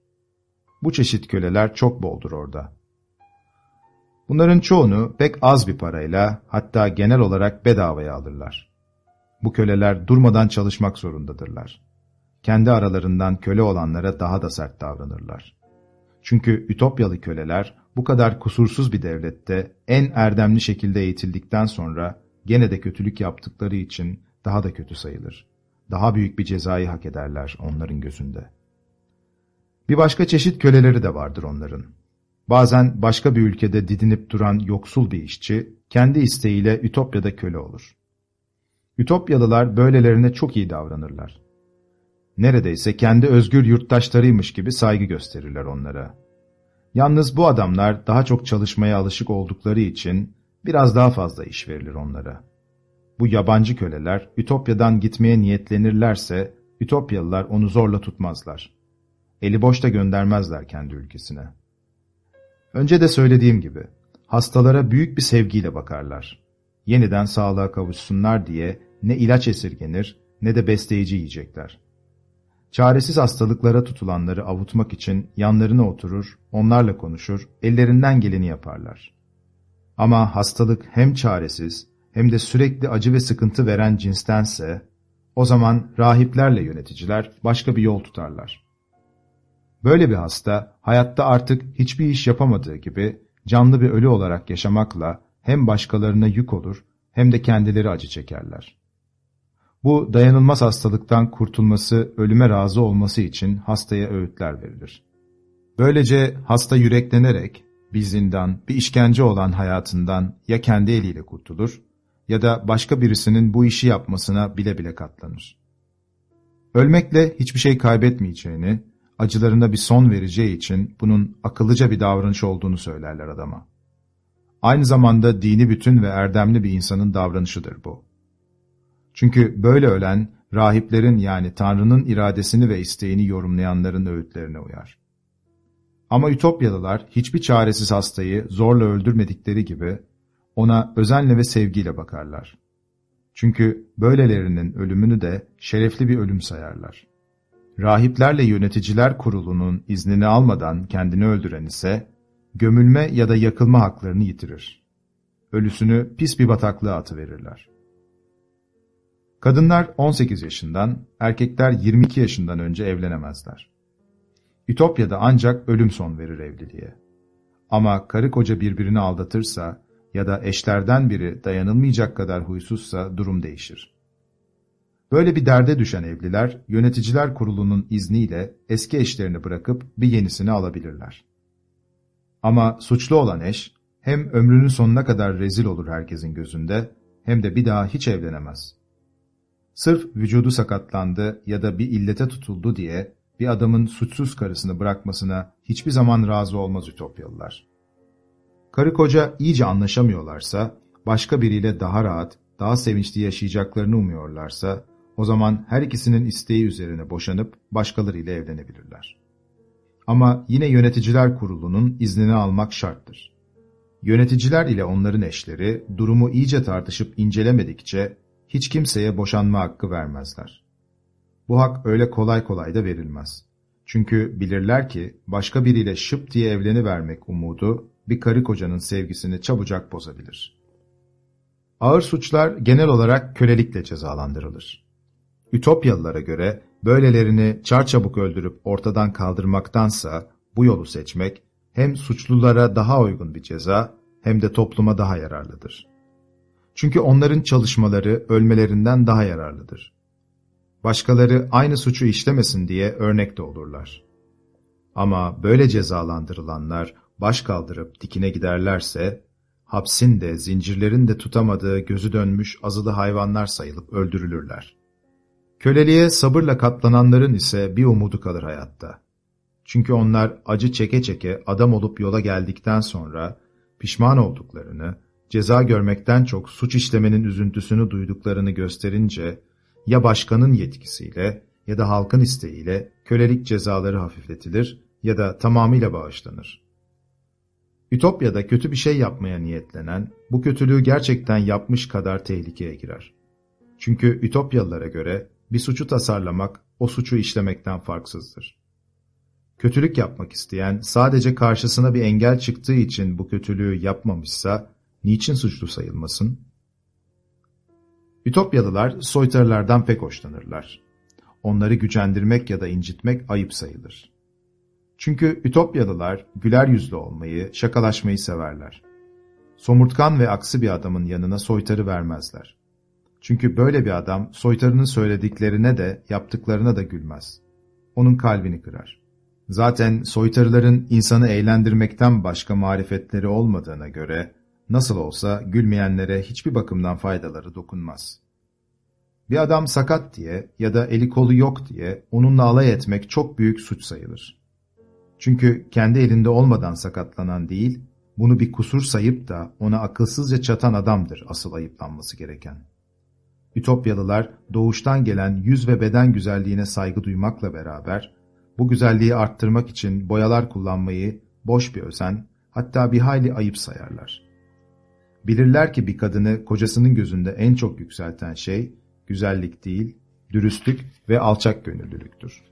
Bu çeşit köleler çok boldur orada. Bunların çoğunu pek az bir parayla hatta genel olarak bedavaya alırlar. Bu köleler durmadan çalışmak zorundadırlar. Kendi aralarından köle olanlara daha da sert davranırlar. Çünkü Ütopyalı köleler bu kadar kusursuz bir devlette en erdemli şekilde eğitildikten sonra gene de kötülük yaptıkları için daha da kötü sayılır. Daha büyük bir cezayı hak ederler onların gözünde. Bir başka çeşit köleleri de vardır onların. Bazen başka bir ülkede didinip duran yoksul bir işçi, kendi isteğiyle Ütopya'da köle olur. Ütopyalılar böylelerine çok iyi davranırlar. Neredeyse kendi özgür yurttaşlarıymış gibi saygı gösterirler onlara. Yalnız bu adamlar daha çok çalışmaya alışık oldukları için biraz daha fazla iş verilir onlara. Bu yabancı köleler Ütopya'dan gitmeye niyetlenirlerse Ütopyalılar onu zorla tutmazlar. Eli boş da göndermezler kendi ülkesine. Önce de söylediğim gibi hastalara büyük bir sevgiyle bakarlar. Yeniden sağlığa kavuşsunlar diye ne ilaç esirgenir ne de besleyici yiyecekler. Çaresiz hastalıklara tutulanları avutmak için yanlarına oturur, onlarla konuşur, ellerinden geleni yaparlar. Ama hastalık hem çaresiz hem de sürekli acı ve sıkıntı veren cinstense, o zaman rahiplerle yöneticiler başka bir yol tutarlar. Böyle bir hasta, hayatta artık hiçbir iş yapamadığı gibi, canlı bir ölü olarak yaşamakla hem başkalarına yük olur, hem de kendileri acı çekerler. Bu dayanılmaz hastalıktan kurtulması, ölüme razı olması için hastaya öğütler verilir. Böylece hasta yüreklenerek bir zindan, bir işkence olan hayatından ya kendi eliyle kurtulur ya da başka birisinin bu işi yapmasına bile bile katlanır. Ölmekle hiçbir şey kaybetmeyeceğini, acılarına bir son vereceği için bunun akıllıca bir davranış olduğunu söylerler adama. Aynı zamanda dini bütün ve erdemli bir insanın davranışıdır bu. Çünkü böyle ölen, rahiplerin yani Tanrı'nın iradesini ve isteğini yorumlayanların öğütlerine uyar. Ama Ütopyalılar hiçbir çaresiz hastayı zorla öldürmedikleri gibi ona özenle ve sevgiyle bakarlar. Çünkü böylelerinin ölümünü de şerefli bir ölüm sayarlar. Rahiplerle yöneticiler kurulunun iznini almadan kendini öldüren ise gömülme ya da yakılma haklarını yitirir. Ölüsünü pis bir bataklığa atıverirler. Kadınlar 18 yaşından, erkekler 22 yaşından önce evlenemezler. Ütopya'da ancak ölüm son verir evliliğe. Ama karı koca birbirini aldatırsa ya da eşlerden biri dayanılmayacak kadar huysuzsa durum değişir. Böyle bir derde düşen evliler, yöneticiler kurulunun izniyle eski eşlerini bırakıp bir yenisini alabilirler. Ama suçlu olan eş, hem ömrünün sonuna kadar rezil olur herkesin gözünde, hem de bir daha hiç evlenemez. Sırf vücudu sakatlandı ya da bir illete tutuldu diye bir adamın suçsuz karısını bırakmasına hiçbir zaman razı olmaz Ütopyalılar. Karı koca iyice anlaşamıyorlarsa, başka biriyle daha rahat, daha sevinçli yaşayacaklarını umuyorlarsa, o zaman her ikisinin isteği üzerine boşanıp başkalarıyla evlenebilirler. Ama yine yöneticiler kurulunun iznini almak şarttır. Yöneticiler ile onların eşleri durumu iyice tartışıp incelemedikçe hiç kimseye boşanma hakkı vermezler. Bu hak öyle kolay kolay da verilmez. Çünkü bilirler ki başka biriyle şıp diye evleni vermek umudu bir karı kocanın sevgisini çabucak bozabilir. Ağır suçlar genel olarak kölelikle cezalandırılır. Ütopyalılara göre böylelerini çarçabuk öldürüp ortadan kaldırmaktansa bu yolu seçmek hem suçlulara daha uygun bir ceza hem de topluma daha yararlıdır. Çünkü onların çalışmaları ölmelerinden daha yararlıdır. Başkaları aynı suçu işlemesin diye örnek de olurlar. Ama böyle cezalandırılanlar baş kaldırıp dikine giderlerse, hapsin de zincirlerin de tutamadığı gözü dönmüş azılı hayvanlar sayılıp öldürülürler. Köleliğe sabırla katlananların ise bir umudu kalır hayatta. Çünkü onlar acı çeke çeke adam olup yola geldikten sonra pişman olduklarını, ceza görmekten çok suç işlemenin üzüntüsünü duyduklarını gösterince, ya başkanın yetkisiyle ya da halkın isteğiyle kölelik cezaları hafifletilir ya da tamamıyla bağışlanır. Ütopya'da kötü bir şey yapmaya niyetlenen, bu kötülüğü gerçekten yapmış kadar tehlikeye girer. Çünkü Ütopyalılara göre bir suçu tasarlamak, o suçu işlemekten farksızdır. Kötülük yapmak isteyen, sadece karşısına bir engel çıktığı için bu kötülüğü yapmamışsa, niçin suçlu sayılmasın? Ütopyalılar soytarılardan pek hoşlanırlar. Onları gücendirmek ya da incitmek ayıp sayılır. Çünkü Ütopyalılar güler yüzlü olmayı, şakalaşmayı severler. Somurtkan ve aksi bir adamın yanına soytarı vermezler. Çünkü böyle bir adam soytarının söylediklerine de yaptıklarına da gülmez. Onun kalbini kırar. Zaten soytarıların insanı eğlendirmekten başka marifetleri olmadığına göre nasıl olsa gülmeyenlere hiçbir bakımdan faydaları dokunmaz. Bir adam sakat diye ya da eli kolu yok diye onunla alay etmek çok büyük suç sayılır. Çünkü kendi elinde olmadan sakatlanan değil, bunu bir kusur sayıp da ona akılsızca çatan adamdır asıl ayıplanması gereken. Ütopyalılar doğuştan gelen yüz ve beden güzelliğine saygı duymakla beraber, bu güzelliği arttırmak için boyalar kullanmayı boş bir özen, hatta bir hayli ayıp sayarlar. Bilirler ki bir kadını kocasının gözünde en çok yükselten şey, güzellik değil, dürüstlük ve alçak gönüllülüktür.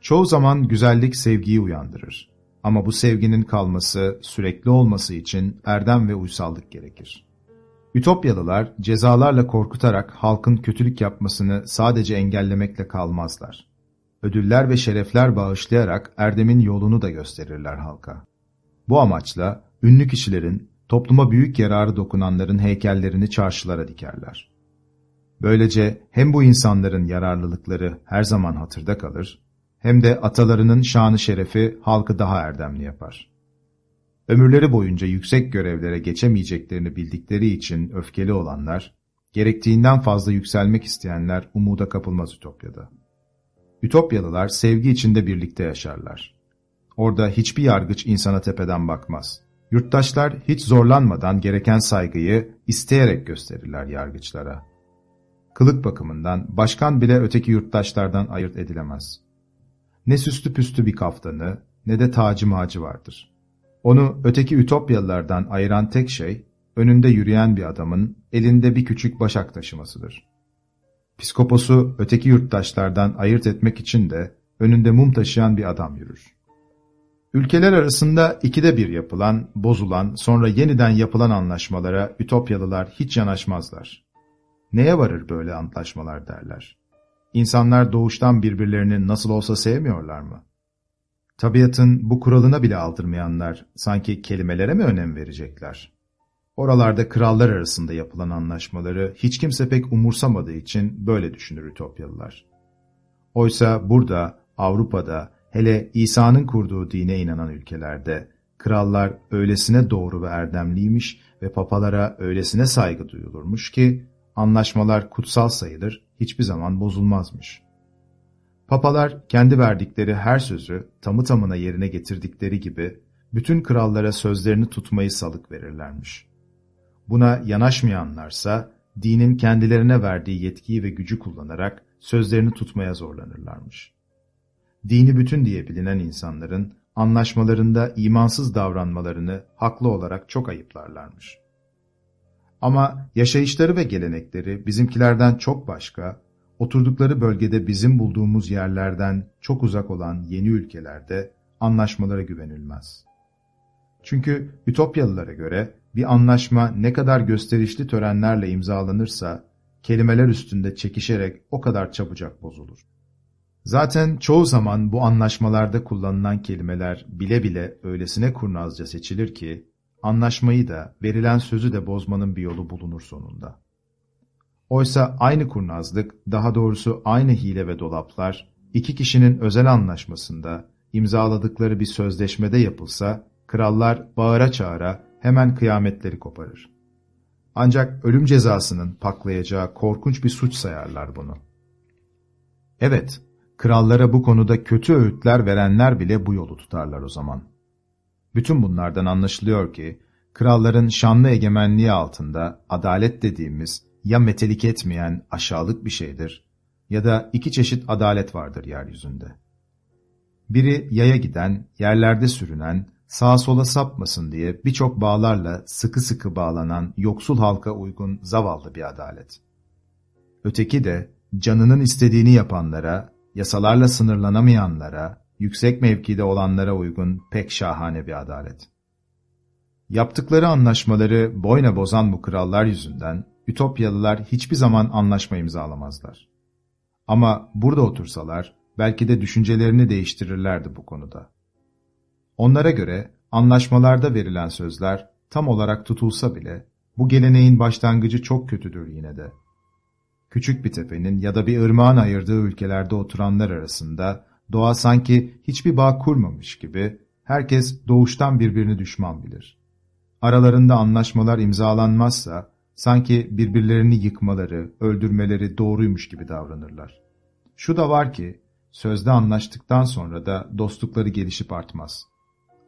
Çoğu zaman güzellik sevgiyi uyandırır. Ama bu sevginin kalması, sürekli olması için erdem ve uysallık gerekir. Ütopyalılar cezalarla korkutarak halkın kötülük yapmasını sadece engellemekle kalmazlar. Ödüller ve şerefler bağışlayarak erdemin yolunu da gösterirler halka. Bu amaçla ünlü kişilerin, topluma büyük yararı dokunanların heykellerini çarşılara dikerler. Böylece hem bu insanların yararlılıkları her zaman hatırda kalır, hem de atalarının şanı şerefi halkı daha erdemli yapar. Ömürleri boyunca yüksek görevlere geçemeyeceklerini bildikleri için öfkeli olanlar, gerektiğinden fazla yükselmek isteyenler umuda kapılmaz Ütopya'da. Ütopyalılar sevgi içinde birlikte yaşarlar. Orada hiçbir yargıç insana tepeden bakmaz. Yurttaşlar hiç zorlanmadan gereken saygıyı isteyerek gösterirler yargıçlara. Kılık bakımından başkan bile öteki yurttaşlardan ayırt edilemez. Ne süslü püslü bir kaftanı ne de tacı macı vardır. Onu öteki Ütopyalılardan ayıran tek şey, önünde yürüyen bir adamın elinde bir küçük başak taşımasıdır. Piskoposu öteki yurttaşlardan ayırt etmek için de önünde mum taşıyan bir adam yürür. Ülkeler arasında ikide bir yapılan, bozulan, sonra yeniden yapılan anlaşmalara Ütopyalılar hiç yanaşmazlar. Neye varır böyle antlaşmalar derler. İnsanlar doğuştan birbirlerini nasıl olsa sevmiyorlar mı? Tabiatın bu kuralına bile aldırmayanlar sanki kelimelere mi önem verecekler? Oralarda krallar arasında yapılan anlaşmaları hiç kimse pek umursamadığı için böyle düşünür Ütopyalılar. Oysa burada, Avrupa'da, hele İsa'nın kurduğu dine inanan ülkelerde, krallar öylesine doğru ve erdemliymiş ve papalara öylesine saygı duyulurmuş ki, anlaşmalar kutsal sayılır, hiçbir zaman bozulmazmış. Papalar kendi verdikleri her sözü tamı tamına yerine getirdikleri gibi bütün krallara sözlerini tutmayı salık verirlermiş. Buna yanaşmayanlarsa dinin kendilerine verdiği yetkiyi ve gücü kullanarak sözlerini tutmaya zorlanırlarmış. Dini bütün diye bilinen insanların anlaşmalarında imansız davranmalarını haklı olarak çok ayıplarlarmış. Ama yaşayışları ve gelenekleri bizimkilerden çok başka, oturdukları bölgede bizim bulduğumuz yerlerden çok uzak olan yeni ülkelerde anlaşmalara güvenilmez. Çünkü Ütopyalılara göre bir anlaşma ne kadar gösterişli törenlerle imzalanırsa, kelimeler üstünde çekişerek o kadar çabucak bozulur. Zaten çoğu zaman bu anlaşmalarda kullanılan kelimeler bile bile öylesine kurnazca seçilir ki, anlaşmayı da, verilen sözü de bozmanın bir yolu bulunur sonunda. Oysa aynı kurnazlık, daha doğrusu aynı hile ve dolaplar, iki kişinin özel anlaşmasında, imzaladıkları bir sözleşmede yapılsa, krallar bağıra çağıra hemen kıyametleri koparır. Ancak ölüm cezasının paklayacağı korkunç bir suç sayarlar bunu. Evet, krallara bu konuda kötü öğütler verenler bile bu yolu tutarlar o zaman. Bütün bunlardan anlaşılıyor ki, kralların şanlı egemenliği altında adalet dediğimiz ya metelik etmeyen aşağılık bir şeydir ya da iki çeşit adalet vardır yeryüzünde. Biri yaya giden, yerlerde sürünen, sağa sola sapmasın diye birçok bağlarla sıkı sıkı bağlanan yoksul halka uygun zavallı bir adalet. Öteki de canının istediğini yapanlara, yasalarla sınırlanamayanlara, yüksek mevkide olanlara uygun pek şahane bir adalet. Yaptıkları anlaşmaları boyna bozan bu krallar yüzünden Ütopyalılar hiçbir zaman anlaşma imzalamazlar. Ama burada otursalar belki de düşüncelerini değiştirirlerdi bu konuda. Onlara göre anlaşmalarda verilen sözler tam olarak tutulsa bile bu geleneğin başlangıcı çok kötüdür yine de. Küçük bir tepenin ya da bir ırmağın ayırdığı ülkelerde oturanlar arasında doğa sanki hiçbir bağ kurmamış gibi herkes doğuştan birbirini düşman bilir. Aralarında anlaşmalar imzalanmazsa sanki birbirlerini yıkmaları, öldürmeleri doğruymuş gibi davranırlar. Şu da var ki sözde anlaştıktan sonra da dostlukları gelişip artmaz.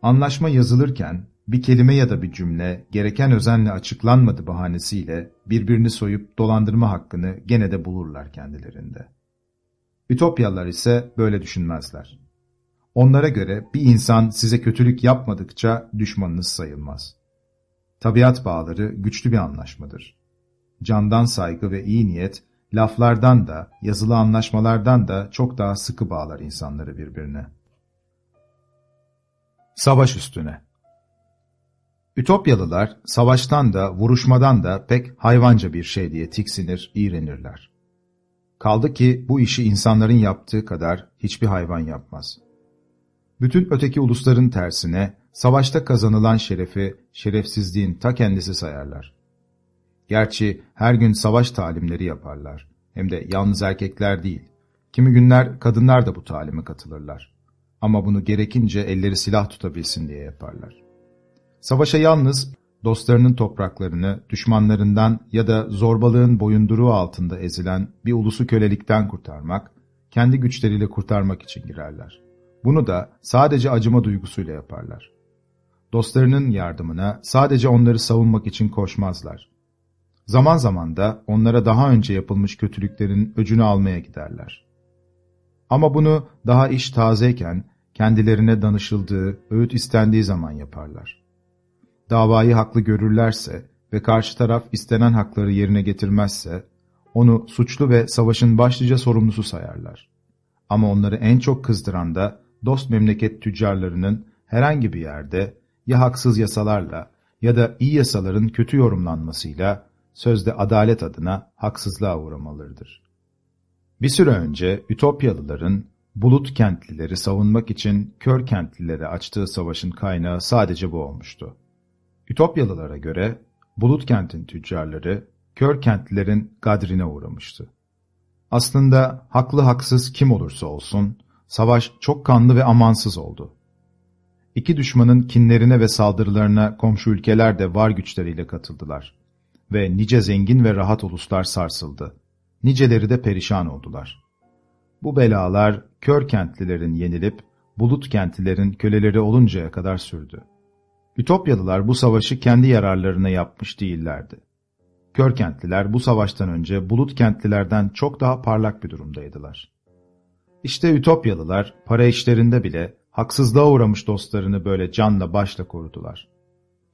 Anlaşma yazılırken bir kelime ya da bir cümle gereken özenle açıklanmadı bahanesiyle birbirini soyup dolandırma hakkını gene de bulurlar kendilerinde. Ütopyalılar ise böyle düşünmezler. Onlara göre bir insan size kötülük yapmadıkça düşmanınız sayılmaz. Tabiat bağları güçlü bir anlaşmadır. Candan saygı ve iyi niyet, laflardan da, yazılı anlaşmalardan da çok daha sıkı bağlar insanları birbirine. Savaş üstüne Ütopyalılar, savaştan da, vuruşmadan da pek hayvanca bir şey diye tiksinir, iğrenirler. Kaldı ki bu işi insanların yaptığı kadar hiçbir hayvan yapmaz. Bütün öteki ulusların tersine savaşta kazanılan şerefi şerefsizliğin ta kendisi sayarlar. Gerçi her gün savaş talimleri yaparlar. Hem de yalnız erkekler değil. Kimi günler kadınlar da bu talime katılırlar. Ama bunu gerekince elleri silah tutabilsin diye yaparlar. Savaşa yalnız dostlarının topraklarını düşmanlarından ya da zorbalığın boyunduruğu altında ezilen bir ulusu kölelikten kurtarmak, kendi güçleriyle kurtarmak için girerler. Bunu da sadece acıma duygusuyla yaparlar. Dostlarının yardımına sadece onları savunmak için koşmazlar. Zaman zaman da onlara daha önce yapılmış kötülüklerin öcünü almaya giderler. Ama bunu daha iş tazeyken kendilerine danışıldığı, öğüt istendiği zaman yaparlar davayı haklı görürlerse ve karşı taraf istenen hakları yerine getirmezse, onu suçlu ve savaşın başlıca sorumlusu sayarlar. Ama onları en çok kızdıran da dost memleket tüccarlarının herhangi bir yerde ya haksız yasalarla ya da iyi yasaların kötü yorumlanmasıyla sözde adalet adına haksızlığa uğramalarıdır. Bir süre önce Ütopyalıların bulut kentlileri savunmak için kör kentlilere açtığı savaşın kaynağı sadece bu olmuştu. Ütopyalılara göre Bulut kentin tüccarları kör kentlilerin gadrine uğramıştı. Aslında haklı haksız kim olursa olsun savaş çok kanlı ve amansız oldu. İki düşmanın kinlerine ve saldırılarına komşu ülkeler de var güçleriyle katıldılar. Ve nice zengin ve rahat uluslar sarsıldı. Niceleri de perişan oldular. Bu belalar kör kentlilerin yenilip bulut kentlilerin köleleri oluncaya kadar sürdü. Ütopyalılar bu savaşı kendi yararlarına yapmış değillerdi. Körkentliler bu savaştan önce bulut kentlilerden çok daha parlak bir durumdaydılar. İşte Ütopyalılar para işlerinde bile haksızlığa uğramış dostlarını böyle canla başla korudular.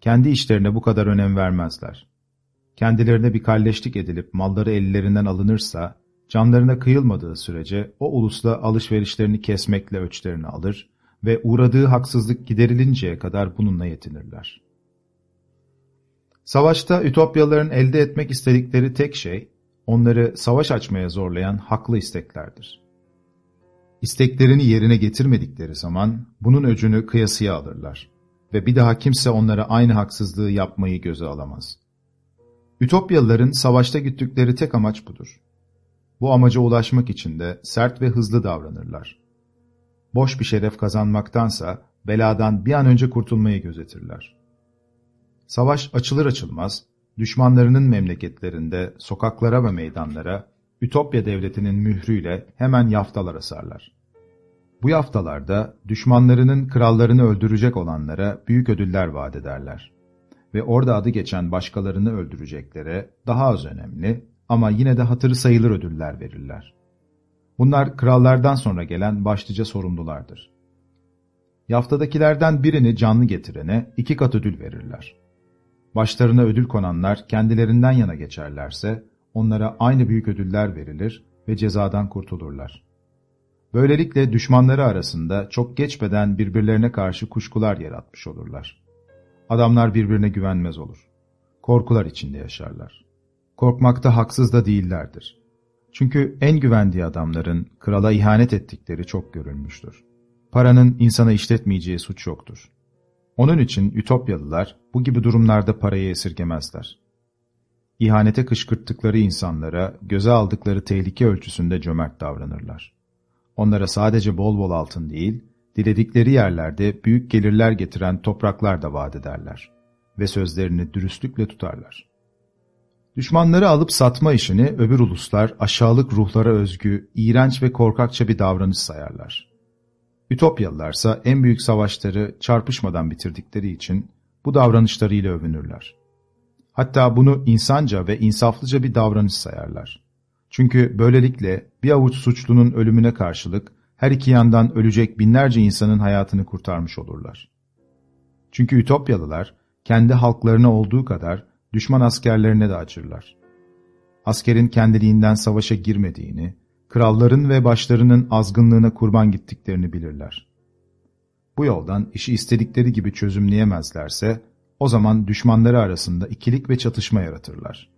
Kendi işlerine bu kadar önem vermezler. Kendilerine bir kalleşlik edilip malları ellerinden alınırsa, canlarına kıyılmadığı sürece o ulusla alışverişlerini kesmekle ölçlerini alır ve uğradığı haksızlık giderilinceye kadar bununla yetinirler. Savaşta Ütopyalıların elde etmek istedikleri tek şey, onları savaş açmaya zorlayan haklı isteklerdir. İsteklerini yerine getirmedikleri zaman bunun öcünü kıyasıya alırlar ve bir daha kimse onlara aynı haksızlığı yapmayı göze alamaz. Ütopyalıların savaşta güttükleri tek amaç budur. Bu amaca ulaşmak için de sert ve hızlı davranırlar boş bir şeref kazanmaktansa beladan bir an önce kurtulmayı gözetirler. Savaş açılır açılmaz, düşmanlarının memleketlerinde, sokaklara ve meydanlara, Ütopya devletinin mührüyle hemen yaftalar asarlar. Bu yaftalarda düşmanlarının krallarını öldürecek olanlara büyük ödüller vaat ederler. ve orada adı geçen başkalarını öldüreceklere daha az önemli ama yine de hatırı sayılır ödüller verirler. Bunlar krallardan sonra gelen başlıca sorumlulardır. Yaftadakilerden birini canlı getirene iki kat ödül verirler. Başlarına ödül konanlar kendilerinden yana geçerlerse onlara aynı büyük ödüller verilir ve cezadan kurtulurlar. Böylelikle düşmanları arasında çok geçmeden birbirlerine karşı kuşkular yaratmış olurlar. Adamlar birbirine güvenmez olur. Korkular içinde yaşarlar. Korkmakta haksız da değillerdir. Çünkü en güvendiği adamların krala ihanet ettikleri çok görülmüştür. Paranın insana işletmeyeceği suç yoktur. Onun için Ütopyalılar bu gibi durumlarda parayı esirgemezler. İhanete kışkırttıkları insanlara göze aldıkları tehlike ölçüsünde cömert davranırlar. Onlara sadece bol bol altın değil, diledikleri yerlerde büyük gelirler getiren topraklar da vaat ederler ve sözlerini dürüstlükle tutarlar. Düşmanları alıp satma işini öbür uluslar aşağılık ruhlara özgü, iğrenç ve korkakça bir davranış sayarlar. Ütopyalılarsa en büyük savaşları çarpışmadan bitirdikleri için bu davranışlarıyla övünürler. Hatta bunu insanca ve insaflıca bir davranış sayarlar. Çünkü böylelikle bir avuç suçlunun ölümüne karşılık her iki yandan ölecek binlerce insanın hayatını kurtarmış olurlar. Çünkü Ütopyalılar kendi halklarına olduğu kadar düşman askerlerine de acırlar. Askerin kendiliğinden savaşa girmediğini, kralların ve başlarının azgınlığına kurban gittiklerini bilirler. Bu yoldan işi istedikleri gibi çözümleyemezlerse, o zaman düşmanları arasında ikilik ve çatışma yaratırlar.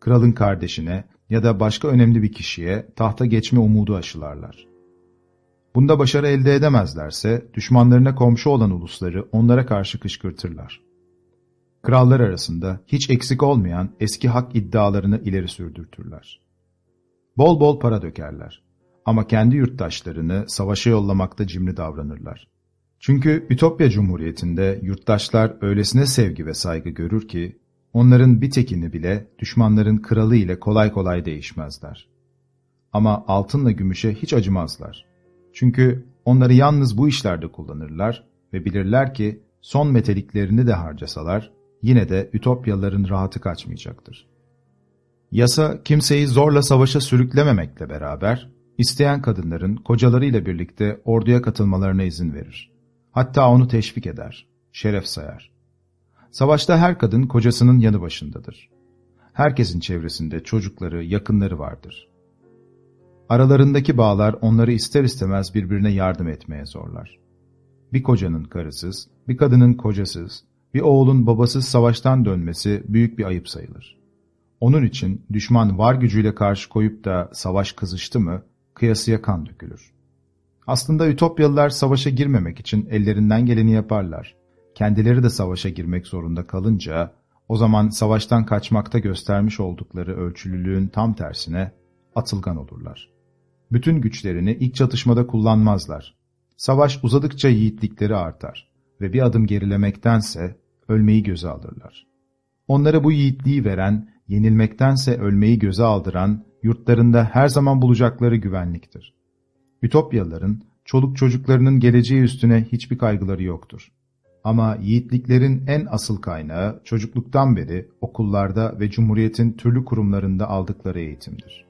Kralın kardeşine ya da başka önemli bir kişiye tahta geçme umudu aşılarlar. Bunda başarı elde edemezlerse, düşmanlarına komşu olan ulusları onlara karşı kışkırtırlar. Krallar arasında hiç eksik olmayan eski hak iddialarını ileri sürdürtürler. Bol bol para dökerler. Ama kendi yurttaşlarını savaşa yollamakta cimri davranırlar. Çünkü Ütopya Cumhuriyeti'nde yurttaşlar öylesine sevgi ve saygı görür ki, onların bir tekini bile düşmanların kralı ile kolay kolay değişmezler. Ama altınla gümüşe hiç acımazlar. Çünkü onları yalnız bu işlerde kullanırlar ve bilirler ki son meteliklerini de harcasalar, yine de Ütopyalıların rahatı kaçmayacaktır. Yasa kimseyi zorla savaşa sürüklememekle beraber, isteyen kadınların kocalarıyla birlikte orduya katılmalarına izin verir. Hatta onu teşvik eder, şeref sayar. Savaşta her kadın kocasının yanı başındadır. Herkesin çevresinde çocukları, yakınları vardır. Aralarındaki bağlar onları ister istemez birbirine yardım etmeye zorlar. Bir kocanın karısız, bir kadının kocasız, bir oğulun babasız savaştan dönmesi büyük bir ayıp sayılır. Onun için düşman var gücüyle karşı koyup da savaş kızıştı mı, kıyasıya kan dökülür. Aslında Ütopyalılar savaşa girmemek için ellerinden geleni yaparlar. Kendileri de savaşa girmek zorunda kalınca, o zaman savaştan kaçmakta göstermiş oldukları ölçülülüğün tam tersine atılgan olurlar. Bütün güçlerini ilk çatışmada kullanmazlar. Savaş uzadıkça yiğitlikleri artar ve bir adım gerilemektense ölmeyi göze alırlar. Onlara bu yiğitliği veren, yenilmektense ölmeyi göze aldıran, yurtlarında her zaman bulacakları güvenliktir. Ütopyalıların, çoluk çocuklarının geleceği üstüne hiçbir kaygıları yoktur. Ama yiğitliklerin en asıl kaynağı çocukluktan beri okullarda ve Cumhuriyet'in türlü kurumlarında aldıkları eğitimdir.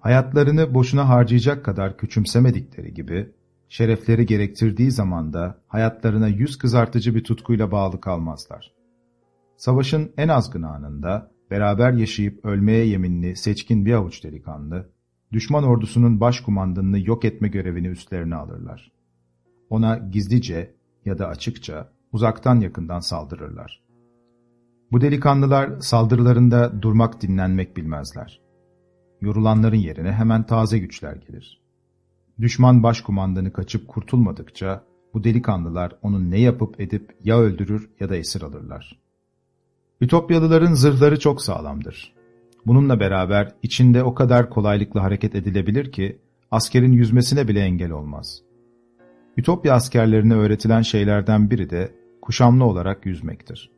Hayatlarını boşuna harcayacak kadar küçümsemedikleri gibi, şerefleri gerektirdiği zaman da hayatlarına yüz kızartıcı bir tutkuyla bağlı kalmazlar. Savaşın en azgın anında, beraber yaşayıp ölmeye yeminli seçkin bir avuç delikanlı, düşman ordusunun başkumandanını yok etme görevini üstlerine alırlar. Ona gizlice ya da açıkça, uzaktan yakından saldırırlar. Bu delikanlılar saldırılarında durmak dinlenmek bilmezler. Yorulanların yerine hemen taze güçler gelir. Düşman başkumandanı kaçıp kurtulmadıkça bu delikanlılar onun ne yapıp edip ya öldürür ya da esir alırlar. Ütopyalıların zırhları çok sağlamdır. Bununla beraber içinde o kadar kolaylıkla hareket edilebilir ki askerin yüzmesine bile engel olmaz. Ütopya askerlerine öğretilen şeylerden biri de kuşamlı olarak yüzmektir.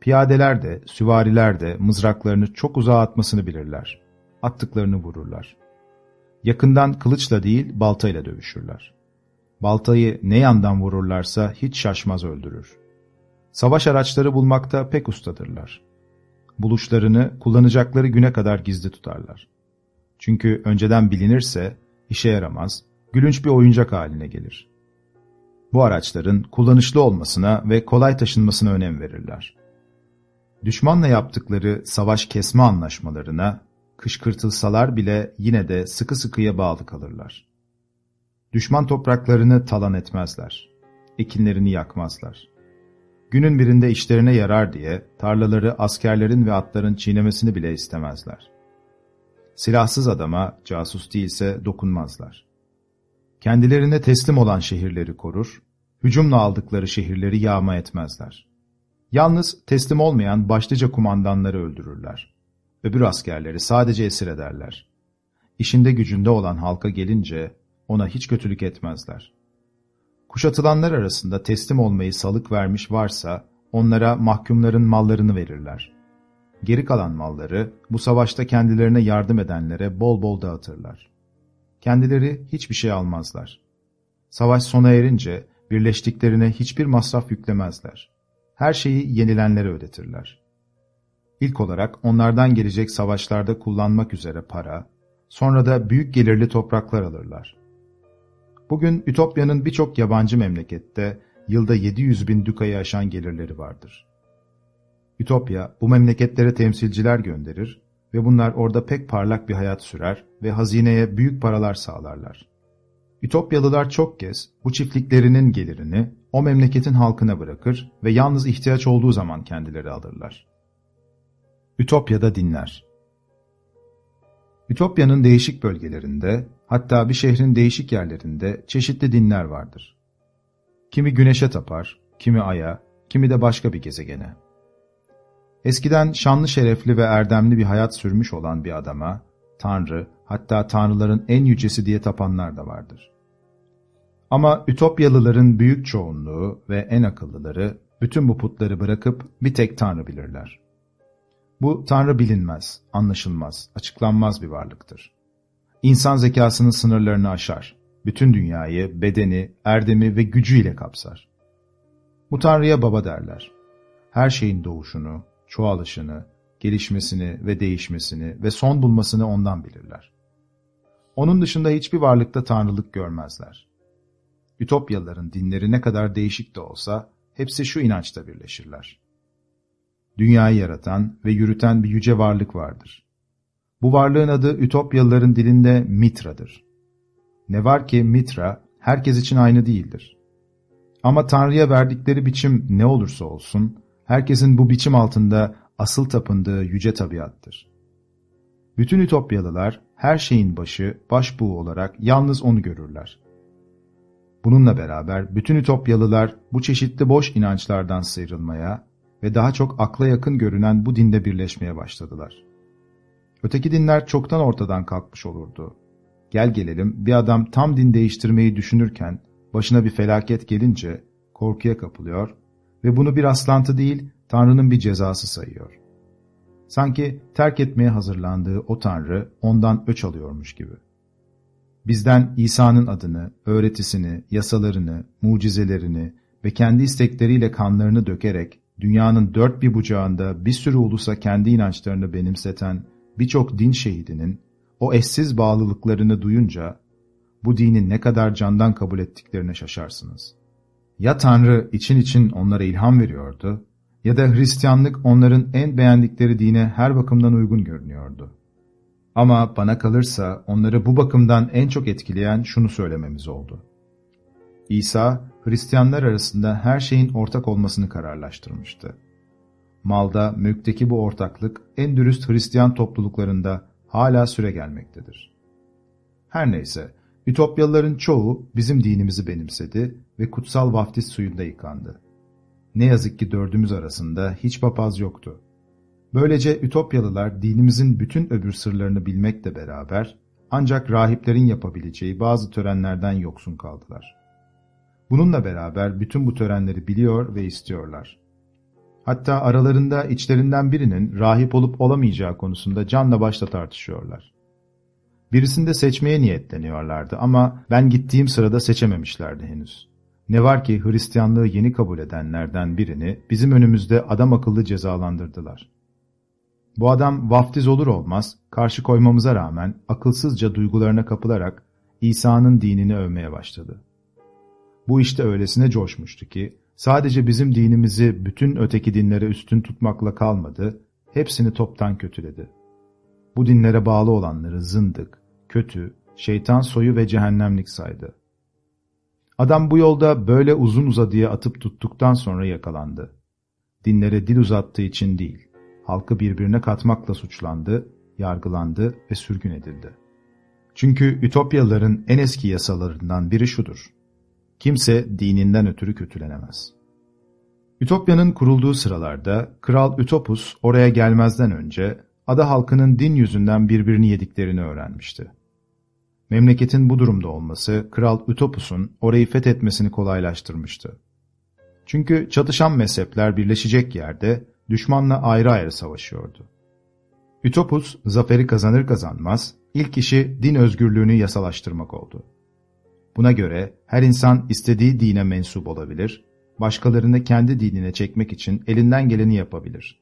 Piyadeler de, süvariler de mızraklarını çok uzağa atmasını bilirler. Attıklarını vururlar. Yakından kılıçla değil baltayla dövüşürler. Baltayı ne yandan vururlarsa hiç şaşmaz öldürür. Savaş araçları bulmakta pek ustadırlar. Buluşlarını kullanacakları güne kadar gizli tutarlar. Çünkü önceden bilinirse işe yaramaz, gülünç bir oyuncak haline gelir. Bu araçların kullanışlı olmasına ve kolay taşınmasına önem verirler. Düşmanla yaptıkları savaş kesme anlaşmalarına kışkırtılsalar bile yine de sıkı sıkıya bağlı kalırlar. Düşman topraklarını talan etmezler. Ekinlerini yakmazlar. Günün birinde işlerine yarar diye tarlaları askerlerin ve atların çiğnemesini bile istemezler. Silahsız adama, casus değilse dokunmazlar. Kendilerine teslim olan şehirleri korur, hücumla aldıkları şehirleri yağma etmezler. Yalnız teslim olmayan başlıca kumandanları öldürürler. Öbür askerleri sadece esir ederler. İşinde gücünde olan halka gelince ona hiç kötülük etmezler. Kuşatılanlar arasında teslim olmayı salık vermiş varsa onlara mahkumların mallarını verirler. Geri kalan malları bu savaşta kendilerine yardım edenlere bol bol dağıtırlar. Kendileri hiçbir şey almazlar. Savaş sona erince birleştiklerine hiçbir masraf yüklemezler. Her şeyi yenilenlere ödetirler. İlk olarak onlardan gelecek savaşlarda kullanmak üzere para, sonra da büyük gelirli topraklar alırlar. Bugün Ütopya'nın birçok yabancı memlekette yılda 700 bin dukayı aşan gelirleri vardır. Ütopya bu memleketlere temsilciler gönderir ve bunlar orada pek parlak bir hayat sürer ve hazineye büyük paralar sağlarlar. Ütopyalılar çok kez bu çiftliklerinin gelirini o memleketin halkına bırakır ve yalnız ihtiyaç olduğu zaman kendileri alırlar. Ütopya'da dinler Ütopya'nın değişik bölgelerinde, hatta bir şehrin değişik yerlerinde çeşitli dinler vardır. Kimi güneşe tapar, kimi aya, kimi de başka bir gezegene. Eskiden şanlı şerefli ve erdemli bir hayat sürmüş olan bir adama, Tanrı, hatta Tanrıların en yücesi diye tapanlar da vardır. Ama Ütopyalıların büyük çoğunluğu ve en akıllıları bütün bu putları bırakıp bir tek Tanrı bilirler. Bu Tanrı bilinmez, anlaşılmaz, açıklanmaz bir varlıktır. İnsan zekasının sınırlarını aşar, bütün dünyayı, bedeni, erdemi ve gücüyle kapsar. Bu Tanrı'ya baba derler. Her şeyin doğuşunu, çoğalışını, gelişmesini ve değişmesini ve son bulmasını ondan bilirler. Onun dışında hiçbir varlıkta tanrılık görmezler. Ütopyalıların dinleri ne kadar değişik de olsa hepsi şu inançta birleşirler. Dünyayı yaratan ve yürüten bir yüce varlık vardır. Bu varlığın adı Ütopyalıların dilinde Mitra'dır. Ne var ki Mitra herkes için aynı değildir. Ama Tanrı'ya verdikleri biçim ne olursa olsun, herkesin bu biçim altında asıl tapındığı yüce tabiattır. Bütün Ütopyalılar her şeyin başı, başbuğu olarak yalnız onu görürler. Bununla beraber bütün Ütopyalılar bu çeşitli boş inançlardan sıyrılmaya ve daha çok akla yakın görünen bu dinde birleşmeye başladılar. Öteki dinler çoktan ortadan kalkmış olurdu. Gel gelelim bir adam tam din değiştirmeyi düşünürken başına bir felaket gelince korkuya kapılıyor ve bunu bir aslantı değil Tanrı'nın bir cezası sayıyor. Sanki terk etmeye hazırlandığı o Tanrı ondan öç alıyormuş gibi. Bizden İsa'nın adını, öğretisini, yasalarını, mucizelerini ve kendi istekleriyle kanlarını dökerek dünyanın dört bir bucağında bir sürü ulusa kendi inançlarını benimseten birçok din şehidinin o eşsiz bağlılıklarını duyunca bu dini ne kadar candan kabul ettiklerine şaşarsınız. Ya Tanrı için için onlara ilham veriyordu ya da Hristiyanlık onların en beğendikleri dine her bakımdan uygun görünüyordu. Ama bana kalırsa onları bu bakımdan en çok etkileyen şunu söylememiz oldu. İsa, Hristiyanlar arasında her şeyin ortak olmasını kararlaştırmıştı. Malda, mülkteki bu ortaklık en dürüst Hristiyan topluluklarında hala süre gelmektedir. Her neyse, Ütopyalıların çoğu bizim dinimizi benimsedi ve kutsal vaftiz suyunda yıkandı. Ne yazık ki dördümüz arasında hiç papaz yoktu. Böylece Ütopyalılar dinimizin bütün öbür sırlarını bilmekle beraber ancak rahiplerin yapabileceği bazı törenlerden yoksun kaldılar. Bununla beraber bütün bu törenleri biliyor ve istiyorlar. Hatta aralarında içlerinden birinin rahip olup olamayacağı konusunda canla başla tartışıyorlar. Birisinde seçmeye niyetleniyorlardı ama ben gittiğim sırada seçememişlerdi henüz. ne var ki Hristiyanlığı yeni kabul edenlerden birini bizim önümüzde adam akıllı cezalandırdılar. Bu adam vaftiz olur olmaz karşı koymamıza rağmen akılsızca duygularına kapılarak İsa'nın dinini övmeye başladı. Bu işte öylesine coşmuştu ki sadece bizim dinimizi bütün öteki dinlere üstün tutmakla kalmadı, hepsini toptan kötüledi. Bu dinlere bağlı olanları zındık, kötü, şeytan soyu ve cehennemlik saydı. Adam bu yolda böyle uzun uzadıya atıp tuttuktan sonra yakalandı. Dinlere dil uzattığı için değil, halkı birbirine katmakla suçlandı, yargılandı ve sürgün edildi. Çünkü Ütopyalıların en eski yasalarından biri şudur. Kimse dininden ötürü kötülenemez. Ütopya'nın kurulduğu sıralarda Kral Ütopus oraya gelmezden önce ada halkının din yüzünden birbirini yediklerini öğrenmişti. Memleketin bu durumda olması Kral Ütopus'un orayı fethetmesini kolaylaştırmıştı. Çünkü çatışan mezhepler birleşecek yerde düşmanla ayrı ayrı savaşıyordu. Ütopus zaferi kazanır kazanmaz ilk işi din özgürlüğünü yasalaştırmak oldu. Buna göre her insan istediği dine mensup olabilir, başkalarını kendi dinine çekmek için elinden geleni yapabilir.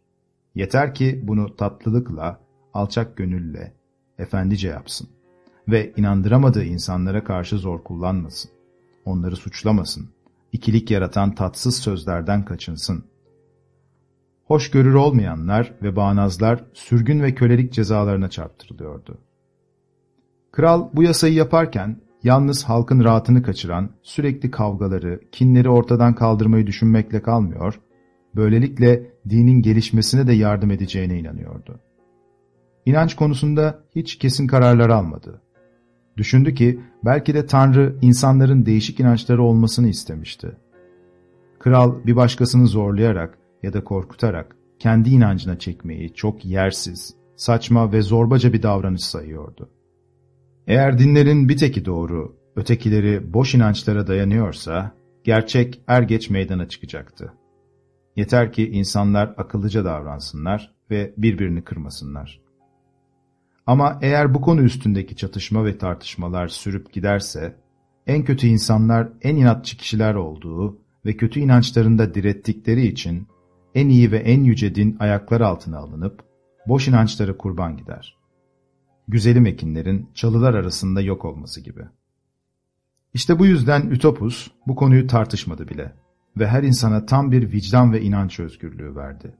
Yeter ki bunu tatlılıkla, alçak gönülle, efendice yapsın ve inandıramadığı insanlara karşı zor kullanmasın. Onları suçlamasın, ikilik yaratan tatsız sözlerden kaçınsın. Hoşgörür olmayanlar ve bağnazlar sürgün ve kölelik cezalarına çarptırılıyordu. Kral bu yasayı yaparken yalnız halkın rahatını kaçıran sürekli kavgaları, kinleri ortadan kaldırmayı düşünmekle kalmıyor, böylelikle dinin gelişmesine de yardım edeceğine inanıyordu. İnanç konusunda hiç kesin kararlar almadı. Düşündü ki belki de Tanrı insanların değişik inançları olmasını istemişti. Kral bir başkasını zorlayarak ya da korkutarak kendi inancına çekmeyi çok yersiz, saçma ve zorbaca bir davranış sayıyordu. Eğer dinlerin bir teki doğru, ötekileri boş inançlara dayanıyorsa, gerçek er geç meydana çıkacaktı. Yeter ki insanlar akıllıca davransınlar ve birbirini kırmasınlar. Ama eğer bu konu üstündeki çatışma ve tartışmalar sürüp giderse, en kötü insanlar en inatçı kişiler olduğu ve kötü inançlarında direttikleri için en iyi ve en yüce din ayaklar altına alınıp, boş inançları kurban gider. Güzelim ekinlerin çalılar arasında yok olması gibi. İşte bu yüzden Ütopus bu konuyu tartışmadı bile ve her insana tam bir vicdan ve inanç özgürlüğü verdi.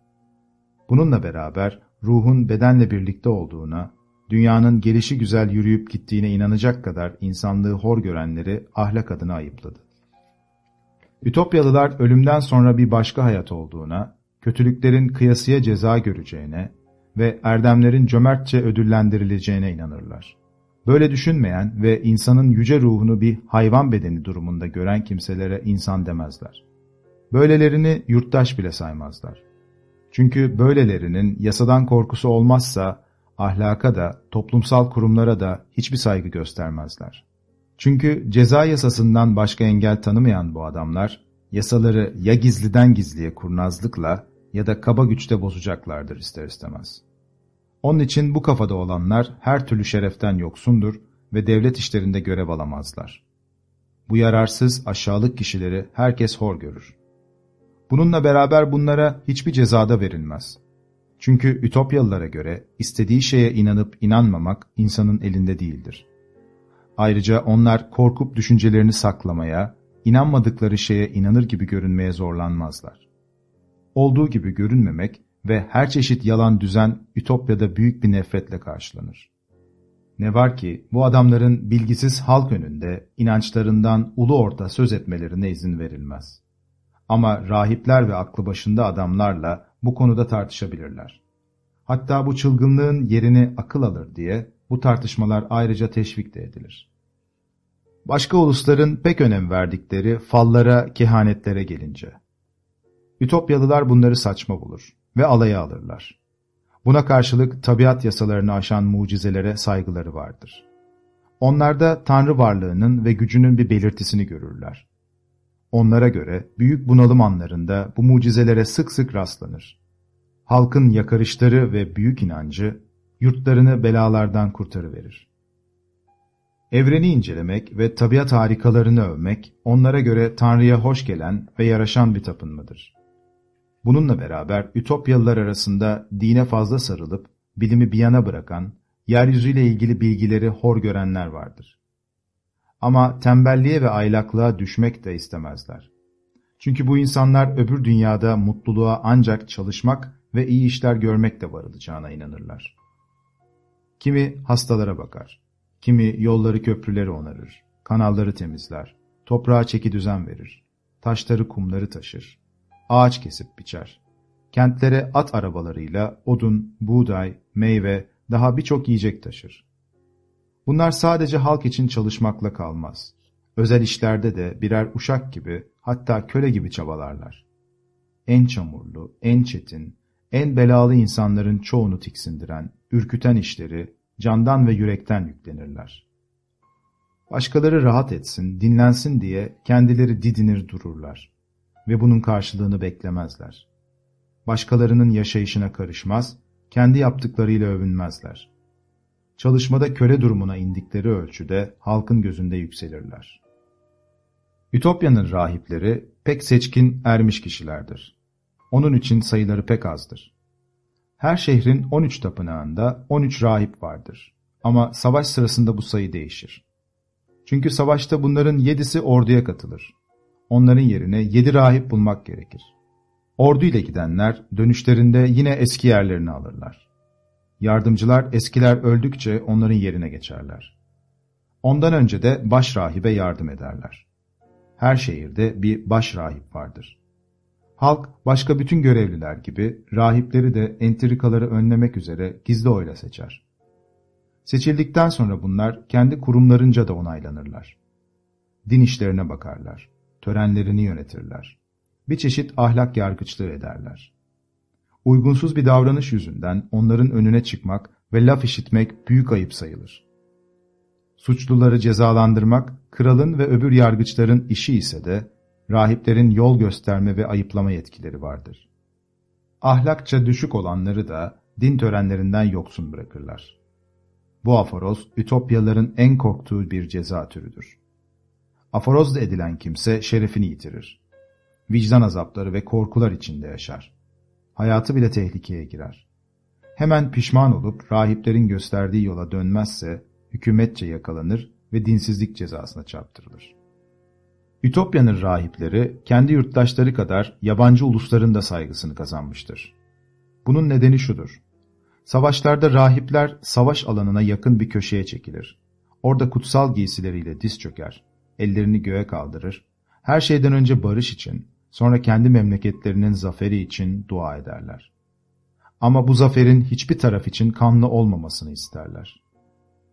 Bununla beraber ruhun bedenle birlikte olduğuna, dünyanın gelişi güzel yürüyüp gittiğine inanacak kadar insanlığı hor görenleri ahlak adına ayıpladı. Ütopyalılar ölümden sonra bir başka hayat olduğuna, kötülüklerin kıyasıya ceza göreceğine ve erdemlerin cömertçe ödüllendirileceğine inanırlar. Böyle düşünmeyen ve insanın yüce ruhunu bir hayvan bedeni durumunda gören kimselere insan demezler. Böylelerini yurttaş bile saymazlar. Çünkü böylelerinin yasadan korkusu olmazsa ahlaka da, toplumsal kurumlara da hiçbir saygı göstermezler. Çünkü ceza yasasından başka engel tanımayan bu adamlar, yasaları ya gizliden gizliye kurnazlıkla ya da kaba güçte bozacaklardır ister istemez. Onun için bu kafada olanlar her türlü şereften yoksundur ve devlet işlerinde görev alamazlar. Bu yararsız, aşağılık kişileri herkes hor görür. Bununla beraber bunlara hiçbir cezada verilmez. Çünkü Ütopyalılara göre istediği şeye inanıp inanmamak insanın elinde değildir. Ayrıca onlar korkup düşüncelerini saklamaya, inanmadıkları şeye inanır gibi görünmeye zorlanmazlar. Olduğu gibi görünmemek ve her çeşit yalan düzen Ütopya'da büyük bir nefretle karşılanır. Ne var ki bu adamların bilgisiz halk önünde inançlarından ulu orta söz etmelerine izin verilmez. Ama rahipler ve aklı başında adamlarla bu konuda tartışabilirler. Hatta bu çılgınlığın yerini akıl alır diye bu tartışmalar ayrıca teşvik de edilir. Başka ulusların pek önem verdikleri fallara, kehanetlere gelince. Ütopyalılar bunları saçma bulur ve alaya alırlar. Buna karşılık tabiat yasalarını aşan mucizelere saygıları vardır. Onlarda tanrı varlığının ve gücünün bir belirtisini görürler. Onlara göre büyük bunalım anlarında bu mucizelere sık sık rastlanır. Halkın yakarışları ve büyük inancı yurtlarını belalardan kurtarıverir. Evreni incelemek ve tabiat harikalarını övmek, onlara göre Tanrı'ya hoş gelen ve yaraşan bir tapınmadır. Bununla beraber Ütopyalılar arasında dine fazla sarılıp, bilimi bir yana bırakan, yeryüzüyle ilgili bilgileri hor görenler vardır. Ama tembelliğe ve aylaklığa düşmek de istemezler. Çünkü bu insanlar öbür dünyada mutluluğa ancak çalışmak ve iyi işler görmekle varılacağına inanırlar. Kimi hastalara bakar, kimi yolları köprüleri onarır, kanalları temizler, toprağa çeki düzen verir, taşları kumları taşır, ağaç kesip biçer. Kentlere at arabalarıyla odun, buğday, meyve, daha birçok yiyecek taşır. Bunlar sadece halk için çalışmakla kalmaz. Özel işlerde de birer uşak gibi hatta köle gibi çabalarlar. En çamurlu, en çetin, en belalı insanların çoğunu tiksindiren, ürküten işleri candan ve yürekten yüklenirler. Başkaları rahat etsin, dinlensin diye kendileri didinir dururlar ve bunun karşılığını beklemezler. Başkalarının yaşayışına karışmaz, kendi yaptıklarıyla övünmezler. Çalışmada köle durumuna indikleri ölçüde halkın gözünde yükselirler. Ütopya'nın rahipleri pek seçkin ermiş kişilerdir. Onun için sayıları pek azdır. Her şehrin 13 tapınağında 13 rahip vardır. Ama savaş sırasında bu sayı değişir. Çünkü savaşta bunların yedisi orduya katılır. Onların yerine yedi rahip bulmak gerekir. Ordu ile gidenler dönüşlerinde yine eski yerlerini alırlar. Yardımcılar eskiler öldükçe onların yerine geçerler. Ondan önce de baş rahibe yardım ederler. Her şehirde bir baş rahip vardır. Halk başka bütün görevliler gibi rahipleri de entrikaları önlemek üzere gizli oyla seçer. Seçildikten sonra bunlar kendi kurumlarınca da onaylanırlar. Din işlerine bakarlar, törenlerini yönetirler. Bir çeşit ahlak yargıçlığı ederler. Uygunsuz bir davranış yüzünden onların önüne çıkmak ve laf işitmek büyük ayıp sayılır. Suçluları cezalandırmak, kralın ve öbür yargıçların işi ise de rahiplerin yol gösterme ve ayıplama yetkileri vardır. Ahlakça düşük olanları da din törenlerinden yoksun bırakırlar. Bu aforoz, Ütopyalıların en korktuğu bir ceza türüdür. Aforoz edilen kimse şerefini yitirir. Vicdan azapları ve korkular içinde yaşar. Hayatı bile tehlikeye girer. Hemen pişman olup rahiplerin gösterdiği yola dönmezse hükümetçe yakalanır ve dinsizlik cezasına çarptırılır. Ütopya'nın rahipleri kendi yurttaşları kadar yabancı ulusların da saygısını kazanmıştır. Bunun nedeni şudur. Savaşlarda rahipler savaş alanına yakın bir köşeye çekilir. Orada kutsal giysileriyle diz çöker, ellerini göğe kaldırır, her şeyden önce barış için, sonra kendi memleketlerinin zaferi için dua ederler. Ama bu zaferin hiçbir taraf için kanlı olmamasını isterler.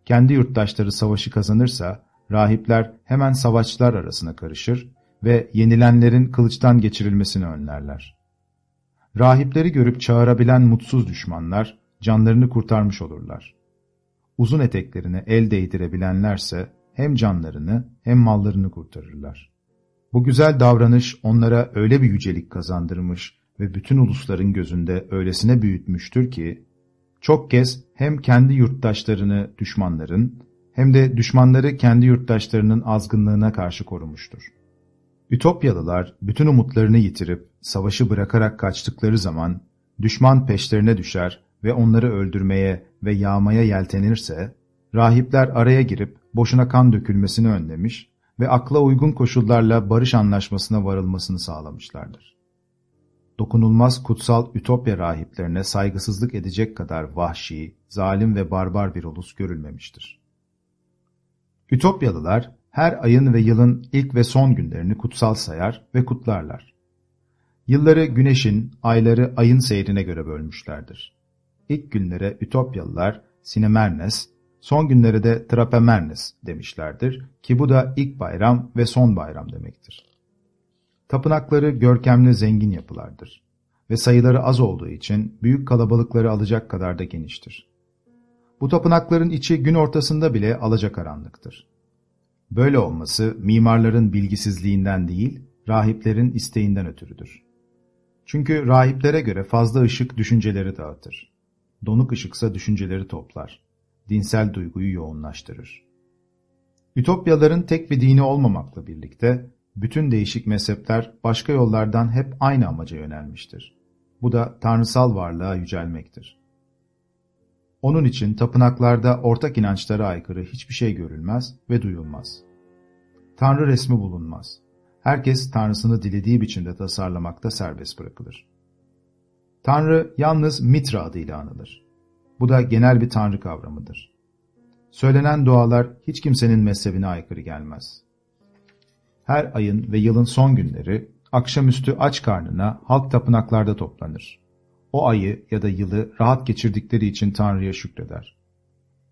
Kendi yurttaşları savaşı kazanırsa, rahipler hemen savaşçılar arasına karışır ve yenilenlerin kılıçtan geçirilmesini önlerler. Rahipleri görüp çağırabilen mutsuz düşmanlar canlarını kurtarmış olurlar. Uzun eteklerine el değdirebilenlerse hem canlarını hem mallarını kurtarırlar. Bu güzel davranış onlara öyle bir yücelik kazandırmış ve bütün ulusların gözünde öylesine büyütmüştür ki, çok kez hem kendi yurttaşlarını düşmanların hem de düşmanları kendi yurttaşlarının azgınlığına karşı korumuştur. Ütopyalılar bütün umutlarını yitirip savaşı bırakarak kaçtıkları zaman düşman peşlerine düşer ve onları öldürmeye ve yağmaya yeltenirse, rahipler araya girip boşuna kan dökülmesini önlemiş ve akla uygun koşullarla barış anlaşmasına varılmasını sağlamışlardır. Dokunulmaz kutsal Ütopya rahiplerine saygısızlık edecek kadar vahşi, zalim ve barbar bir ulus görülmemiştir. Ütopyalılar her ayın ve yılın ilk ve son günlerini kutsal sayar ve kutlarlar. Yılları güneşin, ayları ayın seyrine göre bölmüşlerdir. İlk günlere Ütopyalılar Sinemernes, son günlere de Trapemernes demişlerdir ki bu da ilk bayram ve son bayram demektir. Tapınakları görkemli zengin yapılardır ve sayıları az olduğu için büyük kalabalıkları alacak kadar da geniştir. Bu tapınakların içi gün ortasında bile alacakaranlıktır. Böyle olması mimarların bilgisizliğinden değil, rahiplerin isteğinden ötürüdür. Çünkü rahiplere göre fazla ışık düşünceleri dağıtır. Donuk ışıksa düşünceleri toplar. Dinsel duyguyu yoğunlaştırır. Ütopyaların tek bir dini olmamakla birlikte bütün değişik mezhepler başka yollardan hep aynı amaca yönelmiştir. Bu da tanrısal varlığa yücelmektir. Onun için tapınaklarda ortak inançlara aykırı hiçbir şey görülmez ve duyulmaz. Tanrı resmi bulunmaz. Herkes tanrısını dilediği biçimde tasarlamakta serbest bırakılır. Tanrı yalnız Mitra adıyla anılır. Bu da genel bir tanrı kavramıdır. Söylenen dualar hiç kimsenin mezhebine aykırı gelmez. Her ayın ve yılın son günleri akşamüstü aç karnına halk tapınaklarda toplanır. O ayı ya da yılı rahat geçirdikleri için Tanrı'ya şükreder.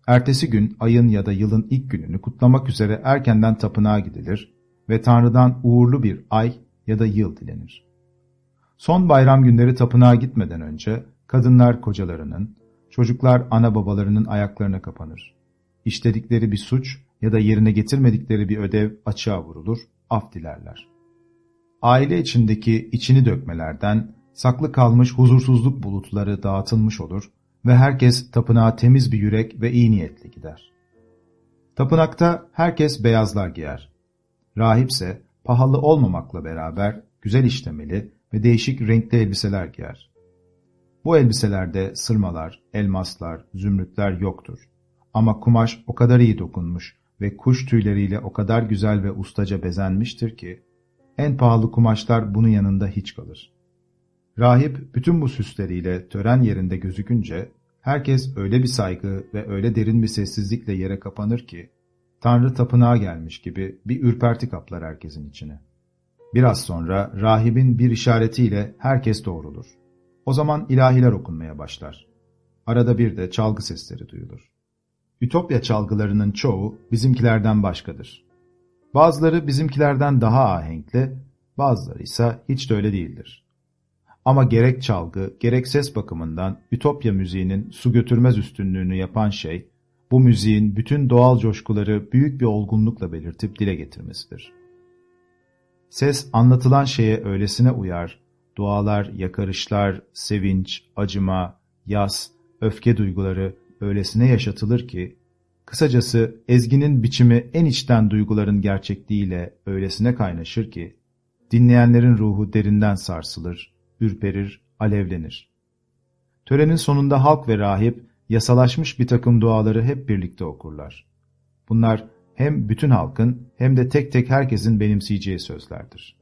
Ertesi gün ayın ya da yılın ilk gününü kutlamak üzere erkenden tapınağa gidilir ve Tanrı'dan uğurlu bir ay ya da yıl dilenir. Son bayram günleri tapınağa gitmeden önce kadınlar kocalarının, çocuklar ana babalarının ayaklarına kapanır. İşledikleri bir suç ya da yerine getirmedikleri bir ödev açığa vurulur, af dilerler. Aile içindeki içini dökmelerden saklı kalmış huzursuzluk bulutları dağıtılmış olur ve herkes tapınağa temiz bir yürek ve iyi niyetli gider. Tapınakta herkes beyazlar giyer. Rahipse pahalı olmamakla beraber güzel işlemeli ve değişik renkli elbiseler giyer. Bu elbiselerde sırmalar, elmaslar, zümrütler yoktur. Ama kumaş o kadar iyi dokunmuş ve kuş tüyleriyle o kadar güzel ve ustaca bezenmiştir ki, en pahalı kumaşlar bunun yanında hiç kalır. Rahip bütün bu süsleriyle tören yerinde gözükünce, herkes öyle bir saygı ve öyle derin bir sessizlikle yere kapanır ki, Tanrı tapınağa gelmiş gibi bir ürperti kaplar herkesin içine. Biraz sonra rahibin bir işaretiyle herkes doğrulur. O zaman ilahiler okunmaya başlar. Arada bir de çalgı sesleri duyulur. Ütopya çalgılarının çoğu bizimkilerden başkadır. Bazıları bizimkilerden daha ahenkli, bazıları ise hiç de öyle değildir. Ama gerek çalgı, gerek ses bakımından Ütopya müziğinin su götürmez üstünlüğünü yapan şey, bu müziğin bütün doğal coşkuları büyük bir olgunlukla belirtip dile getirmesidir. Ses anlatılan şeye öylesine uyar, dualar, yakarışlar, sevinç, acıma, yas, öfke duyguları öylesine yaşatılır ki, kısacası ezginin biçimi en içten duyguların gerçekliğiyle öylesine kaynaşır ki, dinleyenlerin ruhu derinden sarsılır, ürperir, alevlenir. Törenin sonunda halk ve rahip, yasalaşmış bir takım duaları hep birlikte okurlar. Bunlar hem bütün halkın hem de tek tek herkesin benimseyeceği sözlerdir.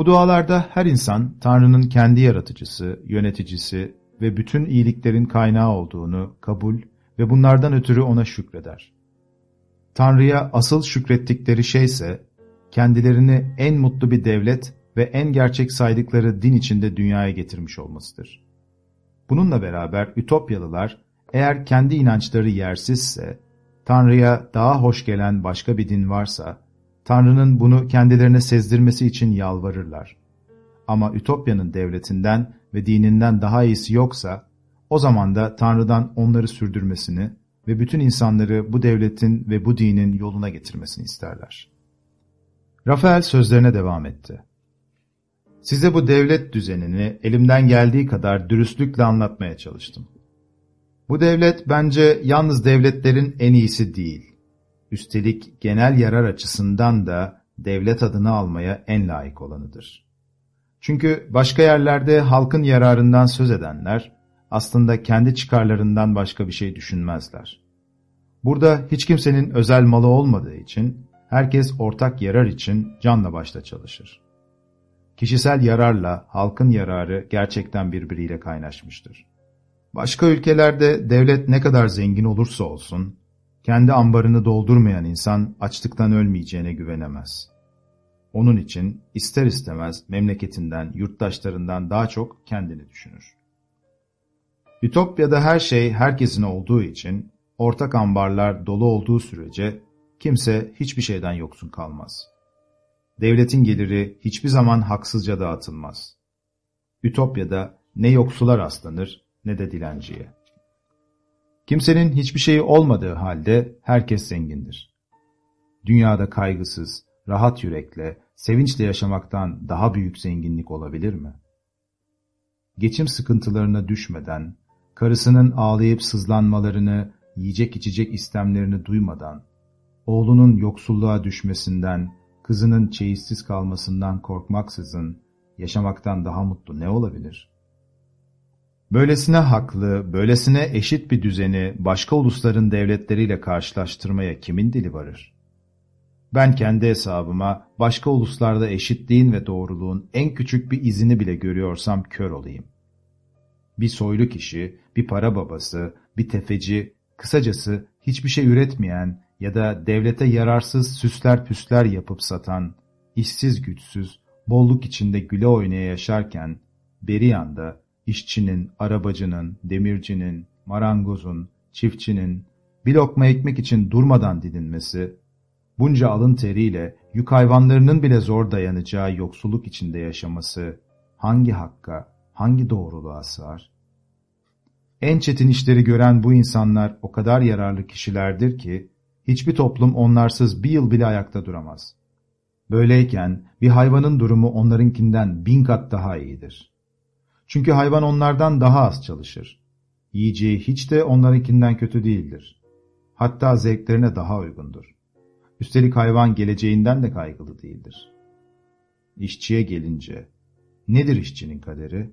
Bu dualarda her insan Tanrı'nın kendi yaratıcısı, yöneticisi ve bütün iyiliklerin kaynağı olduğunu kabul ve bunlardan ötürü ona şükreder. Tanrı'ya asıl şükrettikleri şeyse, kendilerini en mutlu bir devlet ve en gerçek saydıkları din içinde dünyaya getirmiş olmasıdır. Bununla beraber Ütopyalılar, eğer kendi inançları yersizse, Tanrı'ya daha hoş gelen başka bir din varsa, Tanrı'nın bunu kendilerine sezdirmesi için yalvarırlar. Ama Ütopya'nın devletinden ve dininden daha iyisi yoksa, o zaman da Tanrı'dan onları sürdürmesini ve bütün insanları bu devletin ve bu dinin yoluna getirmesini isterler. Rafael sözlerine devam etti. Size bu devlet düzenini elimden geldiği kadar dürüstlükle anlatmaya çalıştım. Bu devlet bence yalnız devletlerin en iyisi değil. Üstelik genel yarar açısından da devlet adını almaya en layık olanıdır. Çünkü başka yerlerde halkın yararından söz edenler aslında kendi çıkarlarından başka bir şey düşünmezler. Burada hiç kimsenin özel malı olmadığı için herkes ortak yarar için canla başla çalışır. Kişisel yararla halkın yararı gerçekten birbiriyle kaynaşmıştır. Başka ülkelerde devlet ne kadar zengin olursa olsun, kendi ambarını doldurmayan insan açlıktan ölmeyeceğine güvenemez. Onun için ister istemez memleketinden, yurttaşlarından daha çok kendini düşünür. Ütopya'da her şey herkesin olduğu için, ortak ambarlar dolu olduğu sürece kimse hiçbir şeyden yoksun kalmaz. Devletin geliri hiçbir zaman haksızca dağıtılmaz. Ütopya'da ne yoksular aslanır ne de dilenciye. Kimsenin hiçbir şeyi olmadığı halde herkes zengindir. Dünyada kaygısız, rahat yürekle, sevinçle yaşamaktan daha büyük zenginlik olabilir mi? Geçim sıkıntılarına düşmeden, karısının ağlayıp sızlanmalarını, yiyecek içecek istemlerini duymadan, oğlunun yoksulluğa düşmesinden, kızının çeyizsiz kalmasından korkmaksızın yaşamaktan daha mutlu ne olabilir? Böylesine haklı, böylesine eşit bir düzeni başka ulusların devletleriyle karşılaştırmaya kimin dili varır? Ben kendi hesabıma başka uluslarda eşitliğin ve doğruluğun en küçük bir izini bile görüyorsam kör olayım. Bir soylu kişi, bir para babası, bir tefeci, kısacası hiçbir şey üretmeyen ya da devlete yararsız süsler püsler yapıp satan, işsiz güçsüz, bolluk içinde güle oynaya yaşarken, beri yanda işçinin, arabacının, demircinin, marangozun, çiftçinin bir lokma ekmek için durmadan didinmesi, bunca alın teriyle yük hayvanlarının bile zor dayanacağı yoksulluk içinde yaşaması hangi hakka, hangi doğruluğa sığar? En çetin işleri gören bu insanlar o kadar yararlı kişilerdir ki, hiçbir toplum onlarsız bir yıl bile ayakta duramaz. Böyleyken bir hayvanın durumu onlarınkinden bin kat daha iyidir. Çünkü hayvan onlardan daha az çalışır. Yiyeceği hiç de onlarınkinden kötü değildir. Hatta zevklerine daha uygundur. Üstelik hayvan geleceğinden de kaygılı değildir. İşçiye gelince, nedir işçinin kaderi?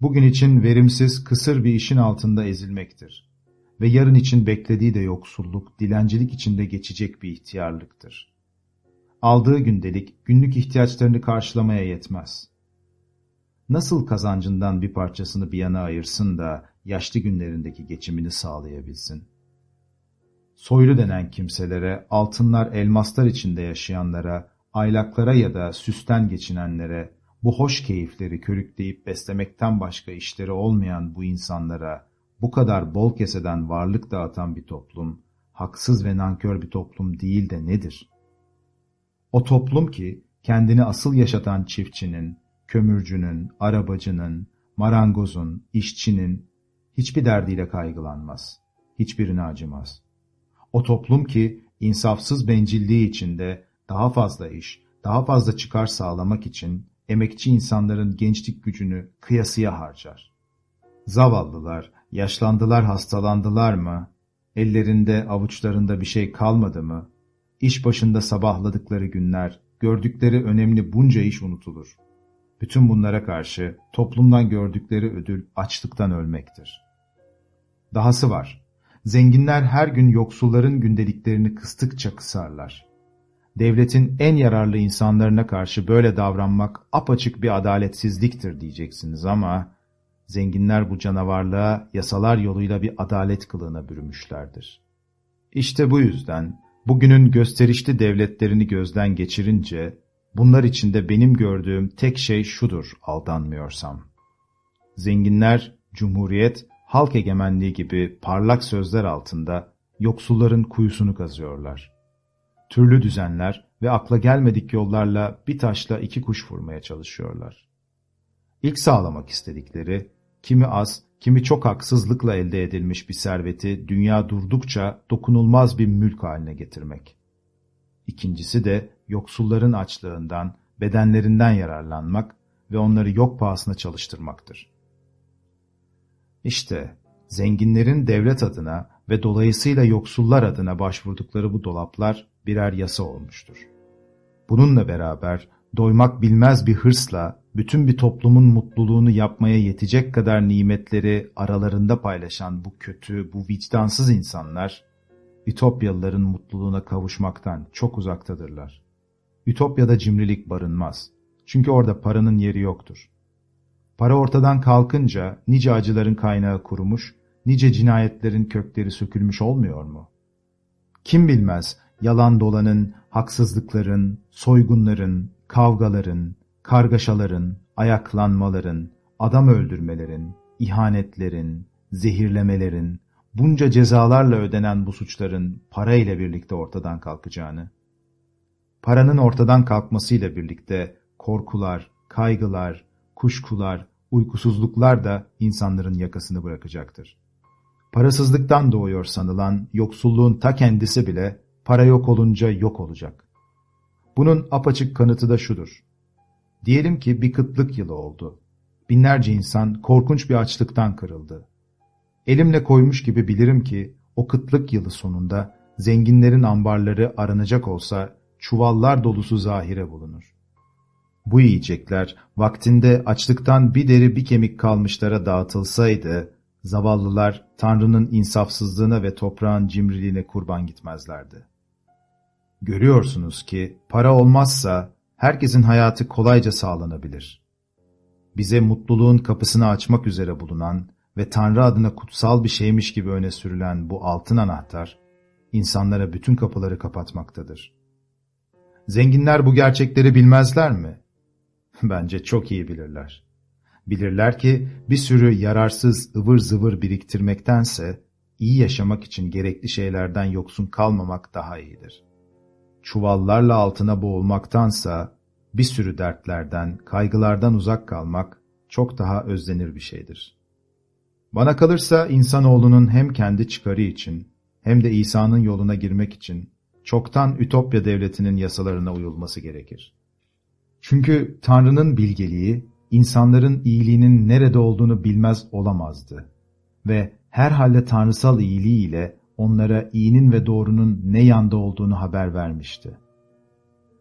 Bugün için verimsiz, kısır bir işin altında ezilmektir. Ve yarın için beklediği de yoksulluk, dilencilik içinde geçecek bir ihtiyarlıktır. Aldığı gündelik, günlük ihtiyaçlarını karşılamaya yetmez. Nasıl kazancından bir parçasını bir yana ayırsın da yaşlı günlerindeki geçimini sağlayabilsin? Soylu denen kimselere, altınlar, elmaslar içinde yaşayanlara, aylaklara ya da süsten geçinenlere, bu hoş keyifleri körükleyip beslemekten başka işleri olmayan bu insanlara, bu kadar bol keseden varlık dağıtan bir toplum, haksız ve nankör bir toplum değil de nedir? O toplum ki, kendini asıl yaşatan çiftçinin, kömürcünün, arabacının, marangozun, işçinin hiçbir derdiyle kaygılanmaz, hiçbirine acımaz. O toplum ki, insafsız bencilliği içinde daha fazla iş, daha fazla çıkar sağlamak için emekçi insanların gençlik gücünü kıyasıya harcar. Zavallılar, yaşlandılar hastalandılar mı? Ellerinde avuçlarında bir şey kalmadı mı? İş başında sabahladıkları günler, gördükleri önemli bunca iş unutulur. Bütün bunlara karşı toplumdan gördükleri ödül açlıktan ölmektir. Dahası var. Zenginler her gün yoksulların gündeliklerini kıstıkça kısarlar. Devletin en yararlı insanlarına karşı böyle davranmak apaçık bir adaletsizliktir diyeceksiniz ama zenginler bu canavarlığa yasalar yoluyla bir adalet kılığına bürümüşlerdir. İşte bu yüzden bugünün gösterişli devletlerini gözden geçirince bunlar içinde benim gördüğüm tek şey şudur aldanmıyorsam. Zenginler, cumhuriyet, halk egemenliği gibi parlak sözler altında yoksulların kuyusunu kazıyorlar türlü düzenler ve akla gelmedik yollarla bir taşla iki kuş vurmaya çalışıyorlar. İlk sağlamak istedikleri, kimi az, kimi çok haksızlıkla elde edilmiş bir serveti dünya durdukça dokunulmaz bir mülk haline getirmek. İkincisi de yoksulların açlığından, bedenlerinden yararlanmak ve onları yok pahasına çalıştırmaktır. İşte zenginlerin devlet adına ve dolayısıyla yoksullar adına başvurdukları bu dolaplar birer yasa olmuştur. Bununla beraber doymak bilmez bir hırsla bütün bir toplumun mutluluğunu yapmaya yetecek kadar nimetleri aralarında paylaşan bu kötü, bu vicdansız insanlar, Ütopyalıların mutluluğuna kavuşmaktan çok uzaktadırlar. Ütopya'da cimrilik barınmaz. Çünkü orada paranın yeri yoktur. Para ortadan kalkınca nice acıların kaynağı kurumuş, nice cinayetlerin kökleri sökülmüş olmuyor mu? Kim bilmez yalan dolanın, haksızlıkların, soygunların, kavgaların, kargaşaların, ayaklanmaların, adam öldürmelerin, ihanetlerin, zehirlemelerin, bunca cezalarla ödenen bu suçların para ile birlikte ortadan kalkacağını, paranın ortadan kalkmasıyla birlikte korkular, kaygılar, kuşkular, uykusuzluklar da insanların yakasını bırakacaktır. Parasızlıktan doğuyor sanılan yoksulluğun ta kendisi bile para yok olunca yok olacak. Bunun apaçık kanıtı da şudur. Diyelim ki bir kıtlık yılı oldu. Binlerce insan korkunç bir açlıktan kırıldı. Elimle koymuş gibi bilirim ki o kıtlık yılı sonunda zenginlerin ambarları aranacak olsa çuvallar dolusu zahire bulunur. Bu yiyecekler vaktinde açlıktan bir deri bir kemik kalmışlara dağıtılsaydı, zavallılar Tanrı'nın insafsızlığına ve toprağın cimriliğine kurban gitmezlerdi. Görüyorsunuz ki para olmazsa herkesin hayatı kolayca sağlanabilir. Bize mutluluğun kapısını açmak üzere bulunan ve Tanrı adına kutsal bir şeymiş gibi öne sürülen bu altın anahtar, insanlara bütün kapıları kapatmaktadır. Zenginler bu gerçekleri bilmezler mi? Bence çok iyi bilirler. Bilirler ki bir sürü yararsız ıvır zıvır biriktirmektense iyi yaşamak için gerekli şeylerden yoksun kalmamak daha iyidir. Çuvallarla altına boğulmaktansa bir sürü dertlerden, kaygılardan uzak kalmak çok daha özlenir bir şeydir. Bana kalırsa insanoğlunun hem kendi çıkarı için hem de İsa'nın yoluna girmek için çoktan Ütopya devletinin yasalarına uyulması gerekir. Çünkü Tanrı'nın bilgeliği, insanların iyiliğinin nerede olduğunu bilmez olamazdı. Ve herhalde tanrısal iyiliğiyle onlara iyinin ve doğrunun ne yanda olduğunu haber vermişti.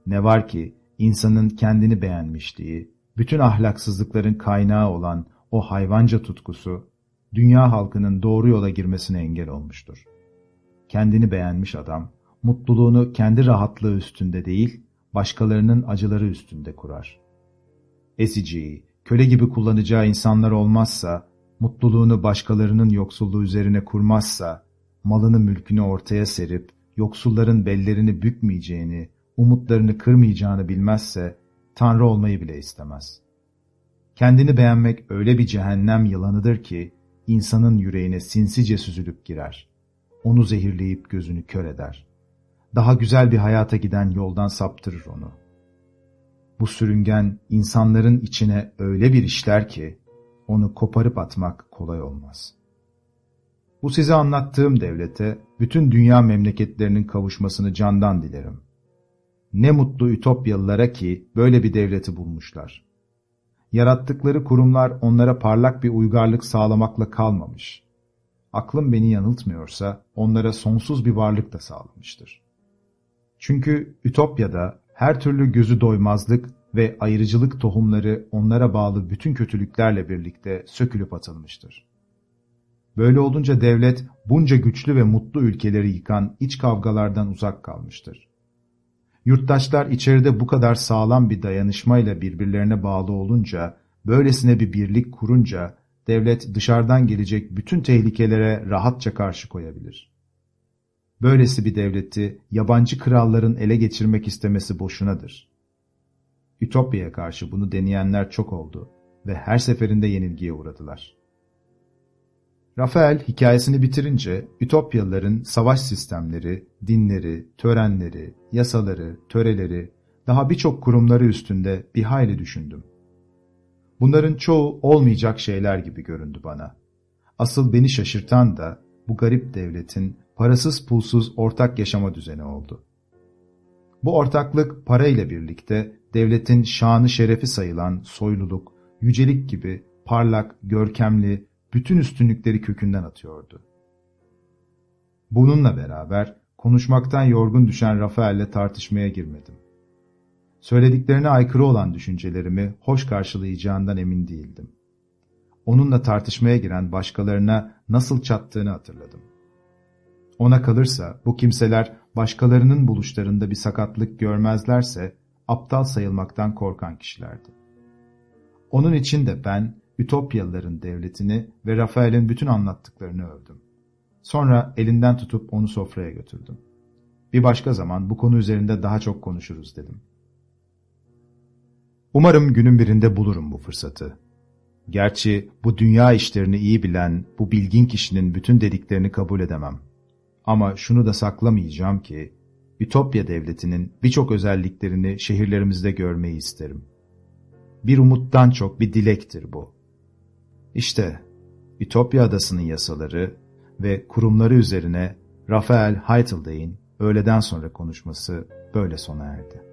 Ne var ki insanın kendini beğenmişliği, bütün ahlaksızlıkların kaynağı olan o hayvanca tutkusu, dünya halkının doğru yola girmesine engel olmuştur. Kendini beğenmiş adam, mutluluğunu kendi rahatlığı üstünde değil, başkalarının acıları üstünde kurar. Eziciyi, köle gibi kullanacağı insanlar olmazsa, mutluluğunu başkalarının yoksulluğu üzerine kurmazsa, malını mülkünü ortaya serip, yoksulların bellerini bükmeyeceğini, umutlarını kırmayacağını bilmezse, Tanrı olmayı bile istemez. Kendini beğenmek öyle bir cehennem yılanıdır ki, insanın yüreğine sinsice süzülüp girer. Onu zehirleyip gözünü kör eder daha güzel bir hayata giden yoldan saptırır onu. Bu sürüngen insanların içine öyle bir işler ki onu koparıp atmak kolay olmaz. Bu size anlattığım devlete bütün dünya memleketlerinin kavuşmasını candan dilerim. Ne mutlu Ütopyalılara ki böyle bir devleti bulmuşlar. Yarattıkları kurumlar onlara parlak bir uygarlık sağlamakla kalmamış. Aklım beni yanıltmıyorsa onlara sonsuz bir varlık da sağlamıştır. Çünkü Ütopya'da her türlü gözü doymazlık ve ayrıcılık tohumları onlara bağlı bütün kötülüklerle birlikte sökülüp atılmıştır. Böyle olunca devlet bunca güçlü ve mutlu ülkeleri yıkan iç kavgalardan uzak kalmıştır. Yurttaşlar içeride bu kadar sağlam bir dayanışmayla birbirlerine bağlı olunca, böylesine bir birlik kurunca, devlet dışarıdan gelecek bütün tehlikelere rahatça karşı koyabilir. Böylesi bir devleti yabancı kralların ele geçirmek istemesi boşunadır. Ütopya'ya karşı bunu deneyenler çok oldu ve her seferinde yenilgiye uğradılar. Rafael hikayesini bitirince Ütopyalıların savaş sistemleri, dinleri, törenleri, yasaları, töreleri, daha birçok kurumları üstünde bir hayli düşündüm. Bunların çoğu olmayacak şeyler gibi göründü bana. Asıl beni şaşırtan da bu garip devletin parasız pulsuz ortak yaşama düzeni oldu. Bu ortaklık parayla birlikte devletin şanı şerefi sayılan soyluluk, yücelik gibi parlak, görkemli, bütün üstünlükleri kökünden atıyordu. Bununla beraber konuşmaktan yorgun düşen Rafael'le tartışmaya girmedim. Söylediklerine aykırı olan düşüncelerimi hoş karşılayacağından emin değildim. Onunla tartışmaya giren başkalarına nasıl çattığını hatırladım. Ona kalırsa bu kimseler başkalarının buluşlarında bir sakatlık görmezlerse aptal sayılmaktan korkan kişilerdi. Onun için de ben Ütopyalıların devletini ve Rafael'in bütün anlattıklarını övdüm. Sonra elinden tutup onu sofraya götürdüm. Bir başka zaman bu konu üzerinde daha çok konuşuruz dedim. Umarım günün birinde bulurum bu fırsatı. Gerçi bu dünya işlerini iyi bilen, bu bilgin kişinin bütün dediklerini kabul edemem. Ama şunu da saklamayacağım ki, Ütopya devletinin birçok özelliklerini şehirlerimizde görmeyi isterim. Bir umuttan çok bir dilektir bu. İşte Ütopya adasının yasaları ve kurumları üzerine Rafael Heitelday'in öğleden sonra konuşması böyle sona erdi.